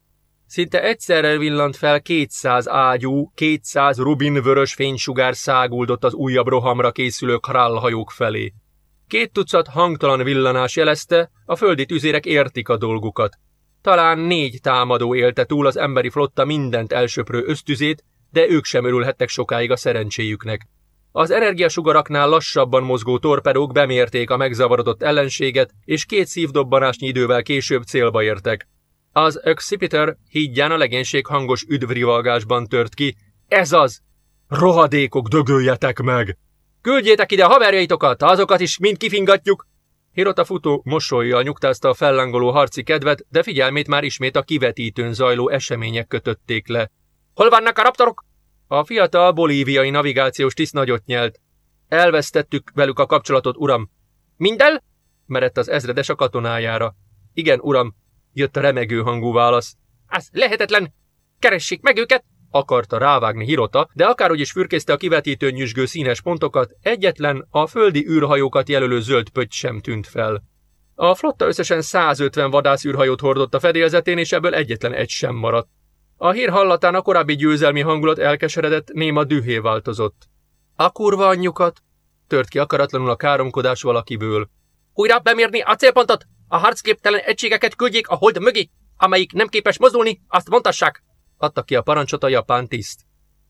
Szinte egyszerre villant fel 200 ágyú, 200 rubin-vörös fénysugár száguldott az újabb rohamra készülő králhajók felé. Két tucat hangtalan villanás jelezte, a földi tüzérek értik a dolgukat. Talán négy támadó élte túl az emberi flotta mindent elsöprő ösztüzét, de ők sem örülhettek sokáig a szerencséjüknek. Az energiasugaraknál lassabban mozgó torpedók bemérték a megzavarodott ellenséget, és két szívdobbanásnyi idővel később célba értek. Az Occipiter hídján a legénység hangos üdvrivalgásban tört ki. Ez az! Rohadékok, dögöljetek meg! Küldjétek ide a haverjaitokat, azokat is mind kifingatjuk! Hirota futó mosolyjal nyugtázta a fellángoló harci kedvet, de figyelmét már ismét a kivetítőn zajló események kötötték le. Hol vannak a raptorok? A fiatal bolíviai navigációs tiszt nagyot nyelt. Elvesztettük velük a kapcsolatot, uram. Mindel? merett az ezredes a katonájára. Igen, uram, jött a remegő hangú válasz. Az lehetetlen! Keressék meg őket! Akarta rávágni Hirota, de akárhogy is fürkészte a kivetítőn nyüzsgő színes pontokat, egyetlen a földi űrhajókat jelölő zöld pötty sem tűnt fel. A flotta összesen 150 vadászűrhajót hordott a fedélzetén, és ebből egyetlen egy sem maradt. A hír hallatán a korábbi győzelmi hangulat elkeseredett, néma dühé változott. A kurva anyjukat! Tört ki akaratlanul a káromkodás valakiből. Újra bemérni a célpontot! A harcképtelen egységeket küldjék a hold mögé! Amelyik nem képes mozdulni, azt montassák! Adta ki a parancsot a japán tiszt.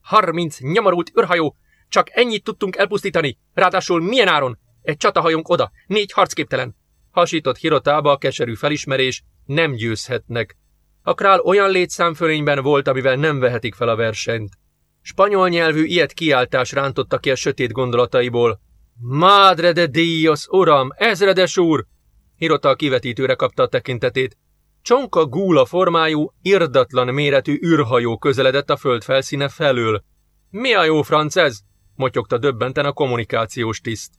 Harminc nyomorult űrhajó! Csak ennyit tudtunk elpusztítani, ráadásul milyen áron? Egy csatahajónk oda, négy harcképtelen. Hasított Hirotába a keserű felismerés, nem győzhetnek. A král olyan létszámfölényben volt, amivel nem vehetik fel a versenyt. Spanyol nyelvű ilyet kiáltás rántotta ki a sötét gondolataiból. Madre de Dios, uram, ezredes úr! Hirota a kivetítőre kapta a tekintetét. Csonka gúla formájú, irdatlan méretű űrhajó közeledett a föld felszíne felől. Mi a jó franc motyogta döbbenten a kommunikációs tiszt.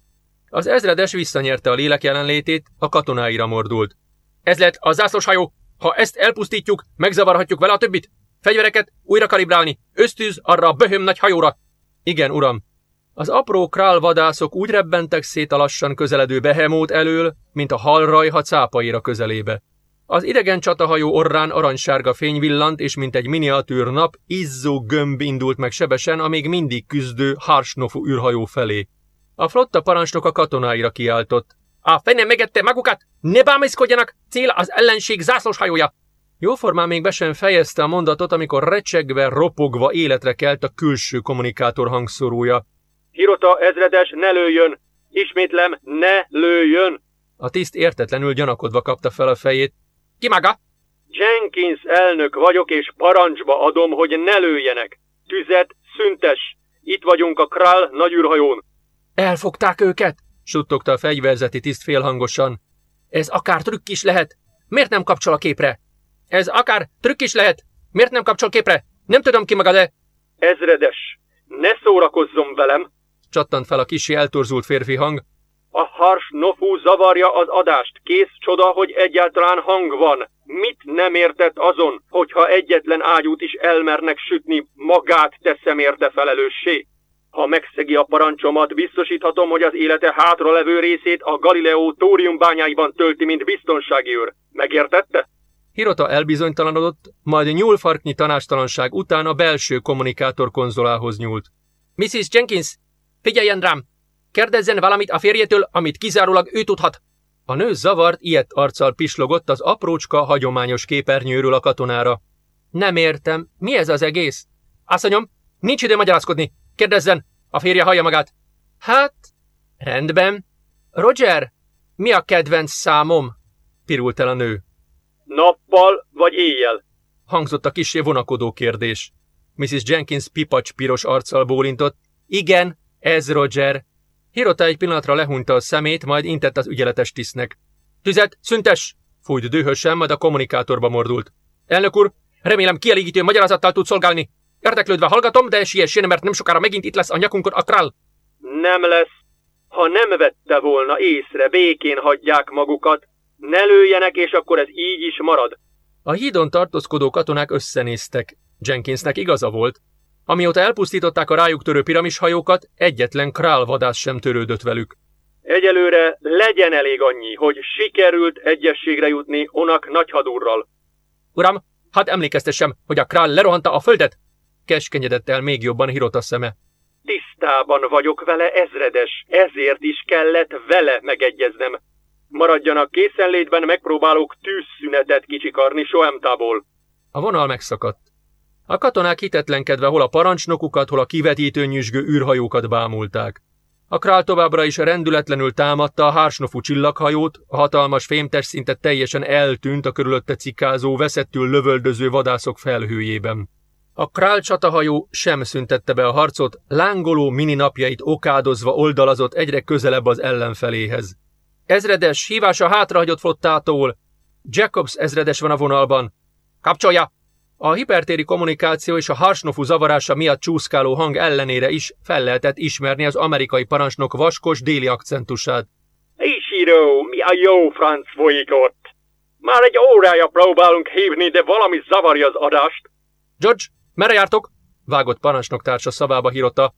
Az ezredes visszanyerte a lélek jelenlétét, a katonáira mordult. Ez lett a zászlós hajó, ha ezt elpusztítjuk, megzavarhatjuk vele a többit. Fegyvereket újra kalibrálni. Ösztűz arra a böhöm nagy hajóra. Igen, uram. Az apró král vadászok úgy rebbentek szét a lassan közeledő behemót elől, mint a halrajha cápaira közelébe. Az idegen csatahajó orrán aranysárga fény villant, és mint egy miniatűr nap, izzó gömb indult meg sebesen a még mindig küzdő Harsnofu űrhajó felé. A flotta parancsnok a katonáira kiáltott. A fene megette magukat! Ne bámészkodjanak! Cél az ellenség zászlós hajója! Jóformán még be sem fejezte a mondatot, amikor recsegve, ropogva életre kelt a külső kommunikátor hangszorója. Hirota ezredes, ne lőjön! Ismétlem, ne lőjön! A tiszt értetlenül gyanakodva kapta fel a fejét. Ki maga? Jenkins elnök vagyok, és parancsba adom, hogy ne lőjenek. Tüzet, szüntes! Itt vagyunk a Král nagyűrhajón. Elfogták őket? suttogta a fegyverzeti tiszt félhangosan. Ez akár trükk is lehet. Miért nem kapcsol a képre? Ez akár trükk is lehet. Miért nem kapcsol képre? Nem tudom ki maga, de... Ezredes, ne szórakozzon velem! Csattant fel a kisi eltorzult férfi hang. A hars nofú zavarja az adást. Kész csoda, hogy egyáltalán hang van. Mit nem értett azon, hogyha egyetlen ágyút is elmernek sütni, magát teszem érte felelőssé? Ha megszegi a parancsomat, biztosíthatom, hogy az élete hátra levő részét a Galileo tóriumbányáiban tölti, mint biztonsági őr. Megértette? Hirota elbizonytalanodott, majd nyúlfarknyi tanástalanság után a belső kommunikátor konzolához nyúlt. Mrs. Jenkins, figyeljen rám! Kérdezzen valamit a férjétől, amit kizárólag ő tudhat. A nő zavart, ilyet arccal pislogott az aprócska, hagyományos képernyőről a katonára. Nem értem, mi ez az egész? Asszonyom, nincs idő magyarázkodni. Kérdezzen, a férje hallja magát. Hát, rendben. Roger, mi a kedvenc számom? Pirult el a nő. Nappal vagy éjjel? Hangzott a kisé vonakodó kérdés. Mrs. Jenkins pipacs piros arccal bólintott. Igen, ez Roger. Hirota egy pillanatra lehunta a szemét, majd intett az ügyeletes tisztnek. Tüzet, szüntes! Fújt dühösen, majd a kommunikátorba mordult. Elnök úr, remélem kielégítő magyarázattal tud szolgálni. Érdeklődve hallgatom, de siessen, mert nem sokára megint itt lesz a nyakunkon a král. Nem lesz. Ha nem vette volna észre, békén hagyják magukat. Ne lőjenek, és akkor ez így is marad. A hídon tartózkodó katonák összenéztek. Jenkinsnek igaza volt. Amióta elpusztították a rájuk törő piramishajókat, egyetlen král vadász sem törődött velük. Egyelőre legyen elég annyi, hogy sikerült egyességre jutni Onak nagyhadurral. Uram, hát emlékeztessem, hogy a král lerohanta a földet? Keskenyedett el még jobban Hirota szeme. Tisztában vagyok vele, ezredes, ezért is kellett vele megegyeznem. Maradjanak készenlétben, megpróbálok tűzszünetet kicsikarni Soemtából. A vonal megszakadt. A katonák hitetlenkedve hol a parancsnokukat, hol a kivetítő nyüzsgő űrhajókat bámulták. A král továbbra is rendületlenül támadta a hársnofú csillaghajót, a hatalmas fémtest szinte teljesen eltűnt a körülötte cikázó, veszettül lövöldöző vadászok felhőjében. A král csatahajó sem szüntette be a harcot, lángoló mini napjait okádozva oldalazott egyre közelebb az ellenfeléhez. Ezredes, hívás a hátrahagyott flottától! Jacobs ezredes van a vonalban. Kapcsolja! A hipertéri kommunikáció és a harsnofú zavarása miatt csúszkáló hang ellenére is fel lehetett ismerni az amerikai parancsnok vaskos déli akcentusát. Ishiro, mi a jó franc folyik ott? Már egy órája próbálunk hívni, de valami zavarja az adást. George, merre jártok? Vágott parancsnok társa szavába hírotta.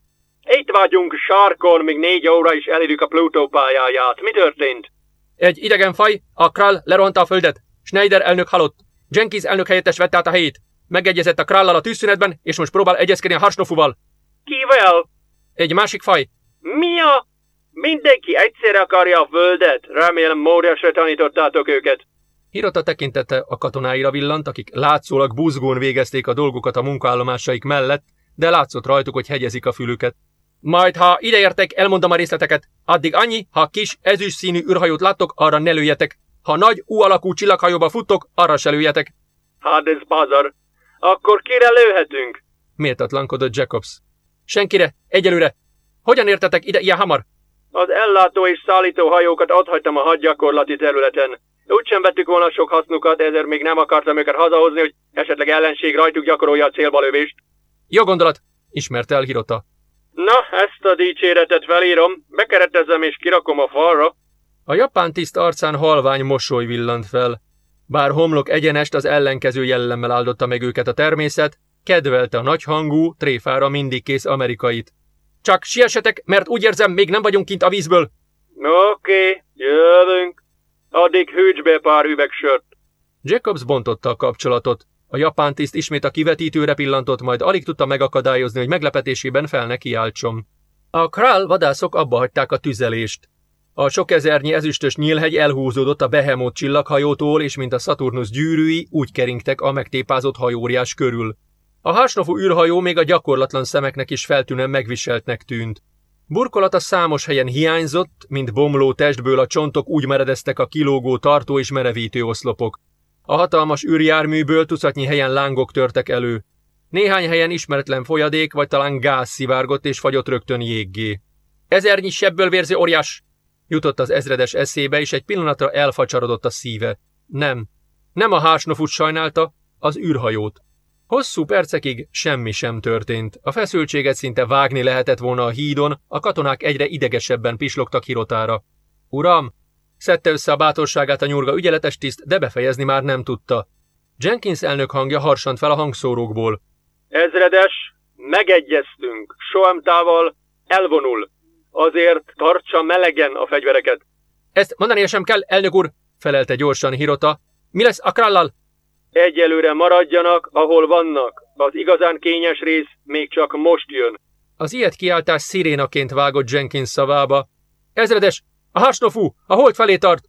Itt vagyunk sarkon, még négy óra is elérjük a Pluto pályáját. Mi történt? Egy idegen faj, a Krall leronta a földet. Schneider elnök halott. Jenkins elnök helyettes vette át a helyét. Megegyezett a Krallal a tűzszünetben, és most próbál egyezkedni a Harsnofuval. Kivel? Egy másik faj. Mi a? Mindenki egyszerre akarja a földet. Remélem módosra tanítottátok őket. Hirota tekintete a katonáira villant, akik látszólag buzgón végezték a dolgukat a munkaállomásaik mellett, de látszott rajtuk, hogy hegyezik a fülüket. Majd, ha ideértek, elmondom a részleteket. Addig annyi, ha kis, ezüst színű űrhajót láttok, arra ne lőjetek. Ha nagy, U alakú csillaghajóba futtok, arra se lőjetek. Hát ez bazar. Akkor kire lőhetünk? Méltatlankodott Jacobs. Senkire, egyelőre. Hogyan értetek ide ilyen hamar? Az ellátó és szállító hajókat adhagytam a hadgyakorlati területen. Úgysem vettük volna sok hasznukat, ezért még nem akartam őket hazahozni, hogy esetleg ellenség rajtuk gyakorolja a célba lövést. Jó gondolat, ismerte el Hirota. Na, ezt a dicséretet felírom, bekeretezem és kirakom a falra. A japán tiszt arcán halvány mosoly villant fel. Bár homlok egyenest az ellenkező jellemmel áldotta meg őket a természet, kedvelte a nagyhangú, tréfára mindig kész amerikait. Csak siessetek, mert úgy érzem, még nem vagyunk kint a vízből. Oké, okay, jövünk. Addig hűts be pár üveg sört. Jacobs bontotta a kapcsolatot. A japán tiszt ismét a kivetítőre pillantott, majd alig tudta megakadályozni, hogy meglepetésében fel neki áltson. A Král vadászok abba hagyták a tüzelést. A sok ezernyi ezüstös nyílhegy elhúzódott a Behemoth csillaghajótól, és mint a Saturnus gyűrűi, úgy keringtek a megtépázott hajóriás körül. A hásnofú űrhajó még a gyakorlatlan szemeknek is feltűnően megviseltnek tűnt. Burkolata számos helyen hiányzott, mint bomló testből a csontok úgy meredeztek a kilógó tartó és merevítő oszlopok. A hatalmas űrjárműből tucatnyi helyen lángok törtek elő. Néhány helyen ismeretlen folyadék, vagy talán gáz szivárgott és fagyott rögtön jéggé. Ezernyi sebből vérző óriás! Jutott az ezredes eszébe, és egy pillanatra elfacsarodott a szíve. Nem. Nem a hársnofut sajnálta, az űrhajót. Hosszú percekig semmi sem történt. A feszültséget szinte vágni lehetett volna a hídon, a katonák egyre idegesebben pislogtak hirotára. Uram! Szedte össze a bátorságát a nyurga ügyeletes tiszt, de befejezni már nem tudta. Jenkins elnök hangja harsant fel a hangszórókból. Ezredes, megegyeztünk. Soemtával elvonul. Azért tartsa melegen a fegyvereket. Ezt mondani sem kell, elnök úr, felelte gyorsan Hirota. Mi lesz a krallal? Egyelőre maradjanak, ahol vannak. Az igazán kényes rész még csak most jön. Az ilyet kiáltás szirénaként vágott Jenkins szavába. Ezredes, a Harsnofú, a hold felé tart!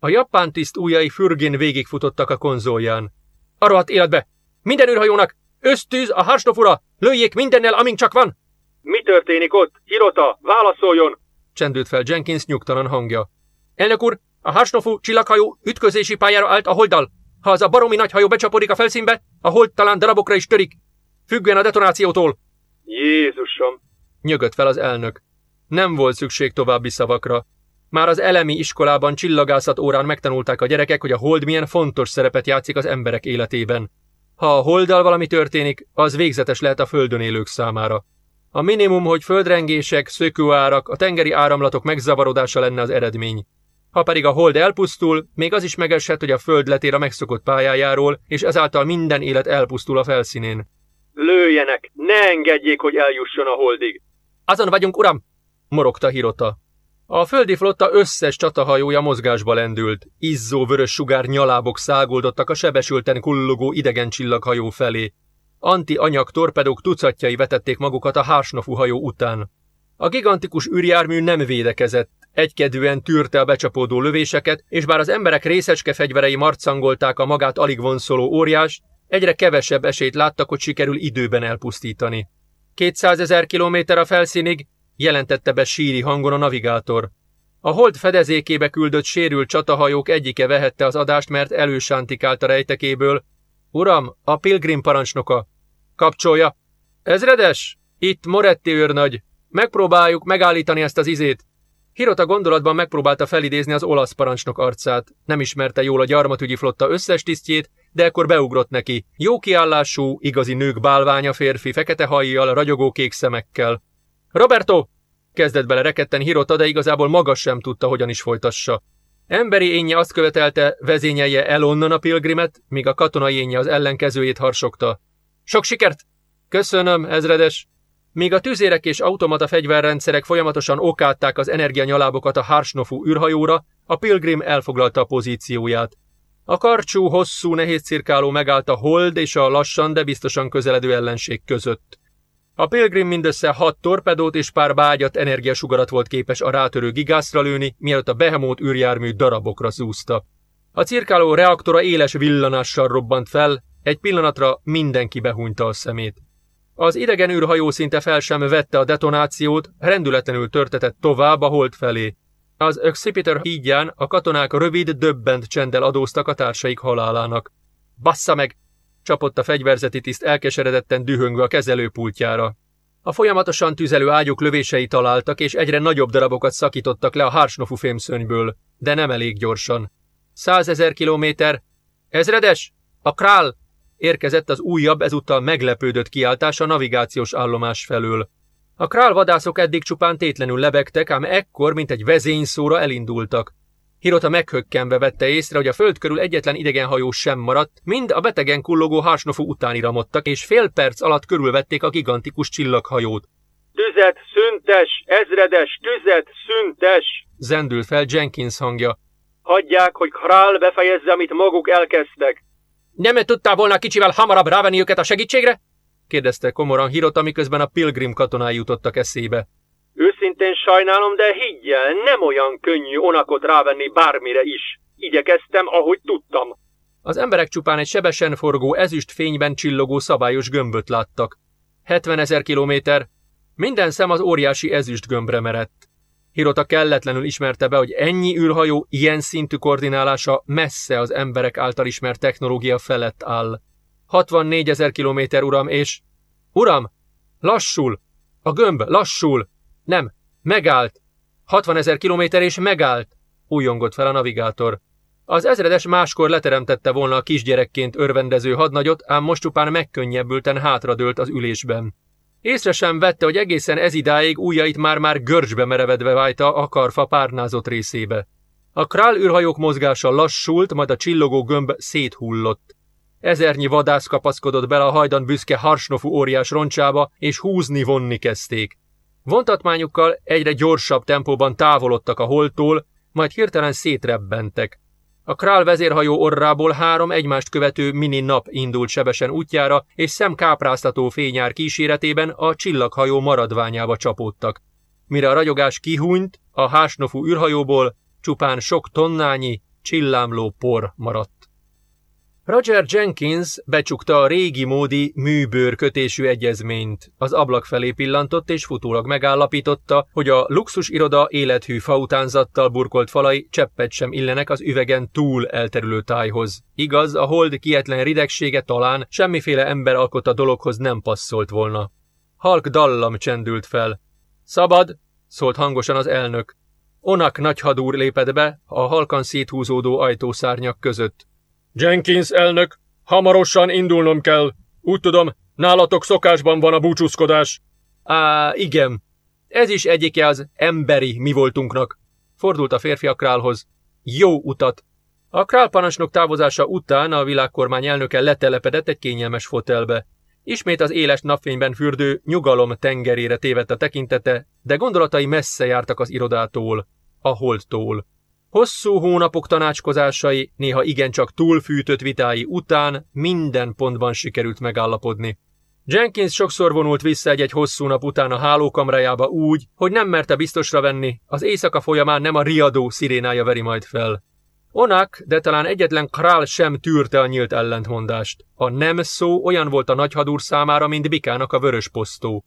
A japán tiszt ujjai fürgén végigfutottak a konzolján. A rohadt életbe! Minden űrhajónak! Ösztűz a Harsnofura! Lőjék mindennel, amink csak van! Mi történik ott? Hirota, válaszoljon! Csendült fel Jenkins nyugtalan hangja. Elnök úr, a Harsnofú csillaghajó ütközési pályára állt a holddal. Ha az a baromi nagy hajó becsapódik a felszínbe, a hold talán darabokra is törik. Függően a detonációtól. Jézusom! Nyögött fel az elnök. Nem volt szükség további szavakra. Már az elemi iskolában csillagászat órán megtanulták a gyerekek, hogy a hold milyen fontos szerepet játszik az emberek életében. Ha a holddal valami történik, az végzetes lehet a földön élők számára. A minimum, hogy földrengések, szökőárak, a tengeri áramlatok megzavarodása lenne az eredmény. Ha pedig a hold elpusztul, még az is megeshet, hogy a föld letér a megszokott pályájáról, és ezáltal minden élet elpusztul a felszínén. Lőjenek! Ne engedjék, hogy eljusson a holdig! Azon vagyunk, uram! morogta Hirota. A földi flotta összes csatahajója mozgásba lendült. Izzó vörös sugár nyalábok száguldottak a sebesülten kullogó idegen csillaghajó felé. Anti-anyag torpedók tucatjai vetették magukat a hársnafú hajó után. A gigantikus űrjármű nem védekezett, egykedvűen tűrte a becsapódó lövéseket, és bár az emberek részecske fegyverei marcangolták a magát alig vonszoló óriást, egyre kevesebb esélyt láttak, hogy sikerül időben elpusztítani. 200 ezer kilométer a felszínig, jelentette be síri hangon a navigátor. A hold fedezékébe küldött sérült csatahajók egyike vehette az adást, mert elősántikált a rejtekéből. Uram, a pilgrim parancsnoka. Kapcsolja. Ezredes? Itt Moretti őrnagy. Megpróbáljuk megállítani ezt az izét. Hirota gondolatban megpróbálta felidézni az olasz parancsnok arcát. Nem ismerte jól a gyarmatügyi flotta összes tisztjét, de ekkor beugrott neki. Jó kiállású, igazi nők bálványa férfi, fekete hajjal, ragyogó kék szemekkel. Roberto! Kezdett bele reketten Hirota, de igazából maga sem tudta, hogyan is folytassa. Emberi énje azt követelte, vezényelje el onnan a pilgrimet, míg a katonai énje az ellenkezőjét harsogta. Sok sikert! Köszönöm, ezredes! Míg a tüzérek és automata fegyverrendszerek folyamatosan okátták az energianyalábokat a Harsnofú űrhajóra, a Pilgrim elfoglalta a pozícióját. A karcsú, hosszú, nehéz cirkáló megállt a hold és a lassan, de biztosan közeledő ellenség között. A Pilgrim mindössze hat torpedót és pár bágyat energiasugarat volt képes a rátörő gigászra lőni, mielőtt a behemót űrjármű darabokra zúzta. A cirkáló reaktora éles villanással robbant fel, egy pillanatra mindenki behúnyta a szemét. Az idegen űrhajó szinte fel sem vette a detonációt, rendületlenül törtetett tovább a hold felé. Az Oxipiter hídján a katonák rövid, döbbent csenddel adóztak a társaik halálának. Bassza meg! csapott a fegyverzeti tiszt elkeseredetten dühöngve a kezelőpultjára. A folyamatosan tüzelő ágyuk lövései találtak, és egyre nagyobb darabokat szakítottak le a hársnofu fémszönyből, de nem elég gyorsan. Százezer kilométer. Ezredes! A král! Érkezett az újabb, ezúttal meglepődött kiáltás a navigációs állomás felől. A král vadászok eddig csupán tétlenül lebegtek, ám ekkor, mint egy vezényszóra elindultak. Hirota meghökkenve vette észre, hogy a föld körül egyetlen idegen hajó sem maradt, mind a betegen kullogó hársnofú után iramodtak, és fél perc alatt körülvették a gigantikus csillaghajót. Tüzet, szüntes, ezredes, tüzet, szüntes! Zendül fel Jenkins hangja. Hagyják, hogy Král befejezze, amit maguk elkezdtek. Nem tudtál volna kicsivel hamarabb rávenni őket a segítségre? kérdezte komoran Hirota, miközben a pilgrim katonái jutottak eszébe. Őszintén sajnálom, de higgyel, nem olyan könnyű onakot rávenni bármire is. Igyekeztem, ahogy tudtam. Az emberek csupán egy sebesen forgó ezüst fényben csillogó szabályos gömböt láttak. 70 ezer kilométer. Minden szem az óriási ezüst gömbre merett. Hirota kelletlenül ismerte be, hogy ennyi űrhajó ilyen szintű koordinálása messze az emberek által ismert technológia felett áll. 64 ezer kilométer, uram, és... Uram! Lassul! A gömb lassul! Nem, megállt! 60 ezer kilométer és megállt! Újongott fel a navigátor. Az ezredes máskor leteremtette volna a kisgyerekként örvendező hadnagyot, ám most csupán megkönnyebbülten hátradőlt az ülésben. Észre sem vette, hogy egészen ez idáig ujjait már-már görcsbe merevedve vájta a karfa párnázott részébe. A král űrhajók mozgása lassult, majd a csillogó gömb széthullott. Ezernyi vadász kapaszkodott bele a hajdan büszke harsnofú óriás roncsába, és húzni-vonni kezdték. Vontatmányukkal egyre gyorsabb tempóban távolodtak a holtól, majd hirtelen szétrebbentek. A král vezérhajó orrából három egymást követő mini nap indult sebesen útjára, és szemkápráztató fényár kíséretében a csillaghajó maradványába csapódtak. Mire a ragyogás kihúnyt, a hásnofú űrhajóból csupán sok tonnányi, csillámló por maradt. Roger Jenkins becsukta a régi módi műbőr kötésű egyezményt. Az ablak felé pillantott és futólag megállapította, hogy a luxus iroda élethű fautánzattal burkolt falai cseppet sem illenek az üvegen túl elterülő tájhoz. Igaz, a hold kietlen ridegsége talán semmiféle ember alkotta dologhoz nem passzolt volna. Halk dallam csendült fel. Szabad, szólt hangosan az elnök. Onak nagyhadúr lépett be a halkan széthúzódó ajtószárnyak között. Jenkins elnök, hamarosan indulnom kell. Úgy tudom, nálatok szokásban van a búcsúzkodás. Á, igen. Ez is egyike az emberi mi voltunknak. Fordult a férfi a králhoz. Jó utat! A král parancsnok távozása után a világkormány elnöke letelepedett egy kényelmes fotelbe. Ismét az éles napfényben fürdő nyugalom tengerére tévedt a tekintete, de gondolatai messze jártak az irodától, a holdtól. Hosszú hónapok tanácskozásai, néha igencsak túlfűtött vitái után minden pontban sikerült megállapodni. Jenkins sokszor vonult vissza egy-egy hosszú nap után a hálókamrájába úgy, hogy nem merte biztosra venni, az éjszaka folyamán nem a riadó szirénája veri majd fel. Onak, de talán egyetlen král sem tűrte a nyílt ellentmondást. A nem szó olyan volt a nagyhadúr számára, mint Bikának a vörös posztó.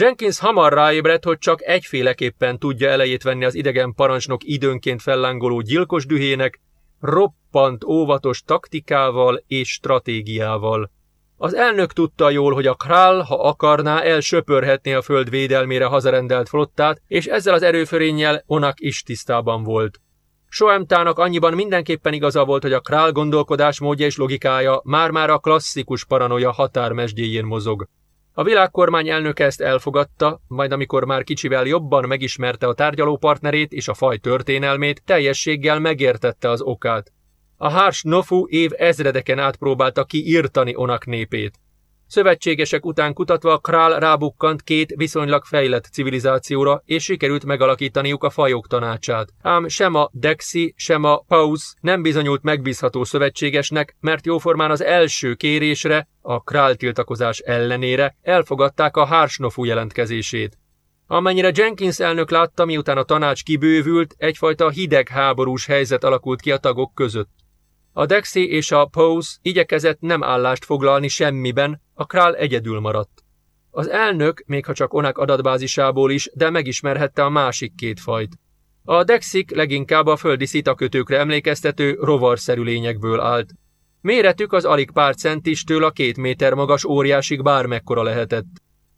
Jenkins hamar ráébredt, hogy csak egyféleképpen tudja elejét venni az idegen parancsnok időnként fellángoló gyilkos dühének, roppant óvatos taktikával és stratégiával. Az elnök tudta jól, hogy a král, ha akarná, elsöpörhetné a föld védelmére hazarendelt flottát, és ezzel az erőförénnyel Onak is tisztában volt. Soemtának annyiban mindenképpen igaza volt, hogy a král gondolkodás módja és logikája már-már a klasszikus paranoia határmesdjéjén mozog. A világkormány elnöke ezt elfogadta, majd amikor már kicsivel jobban megismerte a tárgyalópartnerét és a faj történelmét, teljességgel megértette az okát. A hárs Nofu év ezredeken át próbálta kiírtani Onak népét. Szövetségesek után kutatva Král rábukkant két viszonylag fejlett civilizációra, és sikerült megalakítaniuk a fajok tanácsát. Ám sem a Dexi, sem a Paus nem bizonyult megbízható szövetségesnek, mert jóformán az első kérésre, a Král tiltakozás ellenére elfogadták a Hársnofu jelentkezését. Amennyire Jenkins elnök látta, miután a tanács kibővült, egyfajta hidegháborús helyzet alakult ki a tagok között. A Dexi és a Pose igyekezett nem állást foglalni semmiben, a Král egyedül maradt. Az elnök, még ha csak Onak adatbázisából is, de megismerhette a másik két fajt. A Dexik leginkább a földi szitakötőkre emlékeztető rovarszerű lényekből állt. Méretük az alig pár centistől a két méter magas óriásig bármekkora lehetett.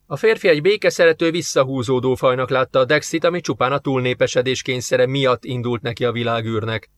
A férfi egy békeszerető visszahúzódó fajnak látta a Dexit, ami csupán a túlnépesedés kényszere miatt indult neki a világűrnek.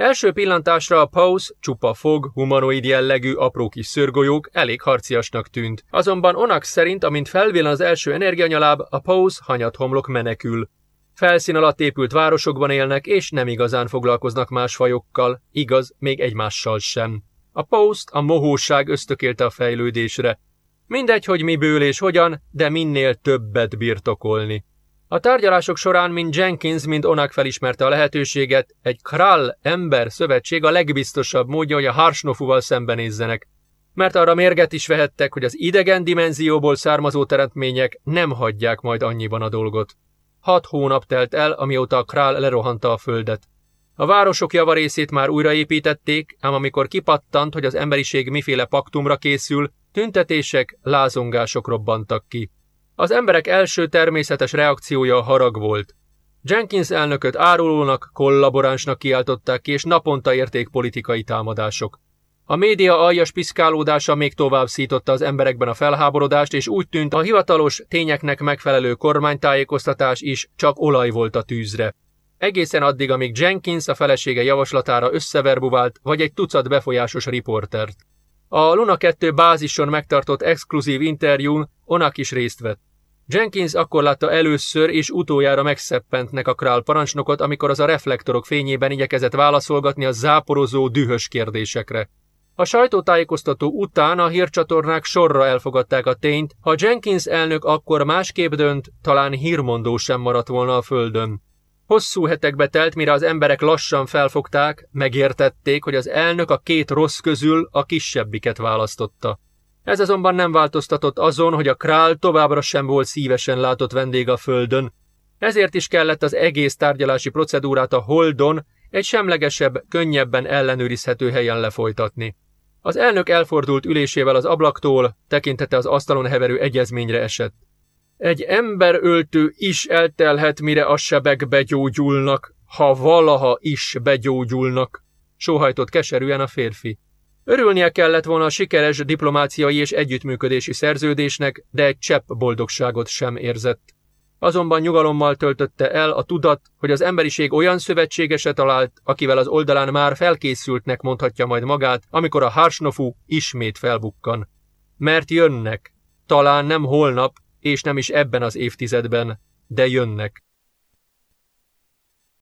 Első pillantásra a Pause, csupa fog, humanoid jellegű, apró kis szörgolyók elég harciasnak tűnt. Azonban Onak szerint, amint felvillan az első energianyaláb, a Pause hanyat homlok menekül. Felszín alatt épült városokban élnek, és nem igazán foglalkoznak más fajokkal, igaz, még egymással sem. A Post a mohóság ösztökélte a fejlődésre. Mindegy, hogy miből és hogyan, de minél többet birtokolni. A tárgyalások során mind Jenkins, mind Onak felismerte a lehetőséget, egy Krall ember szövetség a legbiztosabb módja, hogy a Harsnofuval szembenézzenek. Mert arra mérget is vehettek, hogy az idegen dimenzióból származó teremtmények nem hagyják majd annyiban a dolgot. Hat hónap telt el, amióta a Král lerohanta a földet. A városok javarészét már újraépítették, ám amikor kipattant, hogy az emberiség miféle paktumra készül, tüntetések, lázongások robbantak ki. Az emberek első természetes reakciója a harag volt. Jenkins elnököt árulónak, kollaboránsnak kiáltották ki, és naponta érték politikai támadások. A média aljas piszkálódása még tovább szította az emberekben a felháborodást, és úgy tűnt, a hivatalos, tényeknek megfelelő kormánytájékoztatás is csak olaj volt a tűzre. Egészen addig, amíg Jenkins a felesége javaslatára összeverbuvált, vagy egy tucat befolyásos riportert. A Luna 2 bázison megtartott exkluzív interjún Onak is részt vett. Jenkins akkor látta először és utoljára megszeppentnek a Král parancsnokot, amikor az a reflektorok fényében igyekezett válaszolgatni a záporozó, dühös kérdésekre. A sajtótájékoztató után a hírcsatornák sorra elfogadták a tényt, ha Jenkins elnök akkor másképp dönt, talán hírmondó sem maradt volna a földön. Hosszú hetekbe telt, mire az emberek lassan felfogták, megértették, hogy az elnök a két rossz közül a kisebbiket választotta. Ez azonban nem változtatott azon, hogy a král továbbra sem volt szívesen látott vendég a földön, ezért is kellett az egész tárgyalási procedúrát a Holdon egy semlegesebb, könnyebben ellenőrizhető helyen lefolytatni. Az elnök elfordult ülésével az ablaktól, tekintete az asztalon heverő egyezményre esett. Egy emberöltő is eltelhet, mire a sebek begyógyulnak, ha valaha is begyógyulnak, sóhajtott keserűen a férfi. Örülnie kellett volna a sikeres diplomáciai és együttműködési szerződésnek, de egy csepp boldogságot sem érzett. Azonban nyugalommal töltötte el a tudat, hogy az emberiség olyan szövetségeset talált, akivel az oldalán már felkészültnek mondhatja majd magát, amikor a Harsnofu ismét felbukkan. Mert jönnek. Talán nem holnap, és nem is ebben az évtizedben, de jönnek.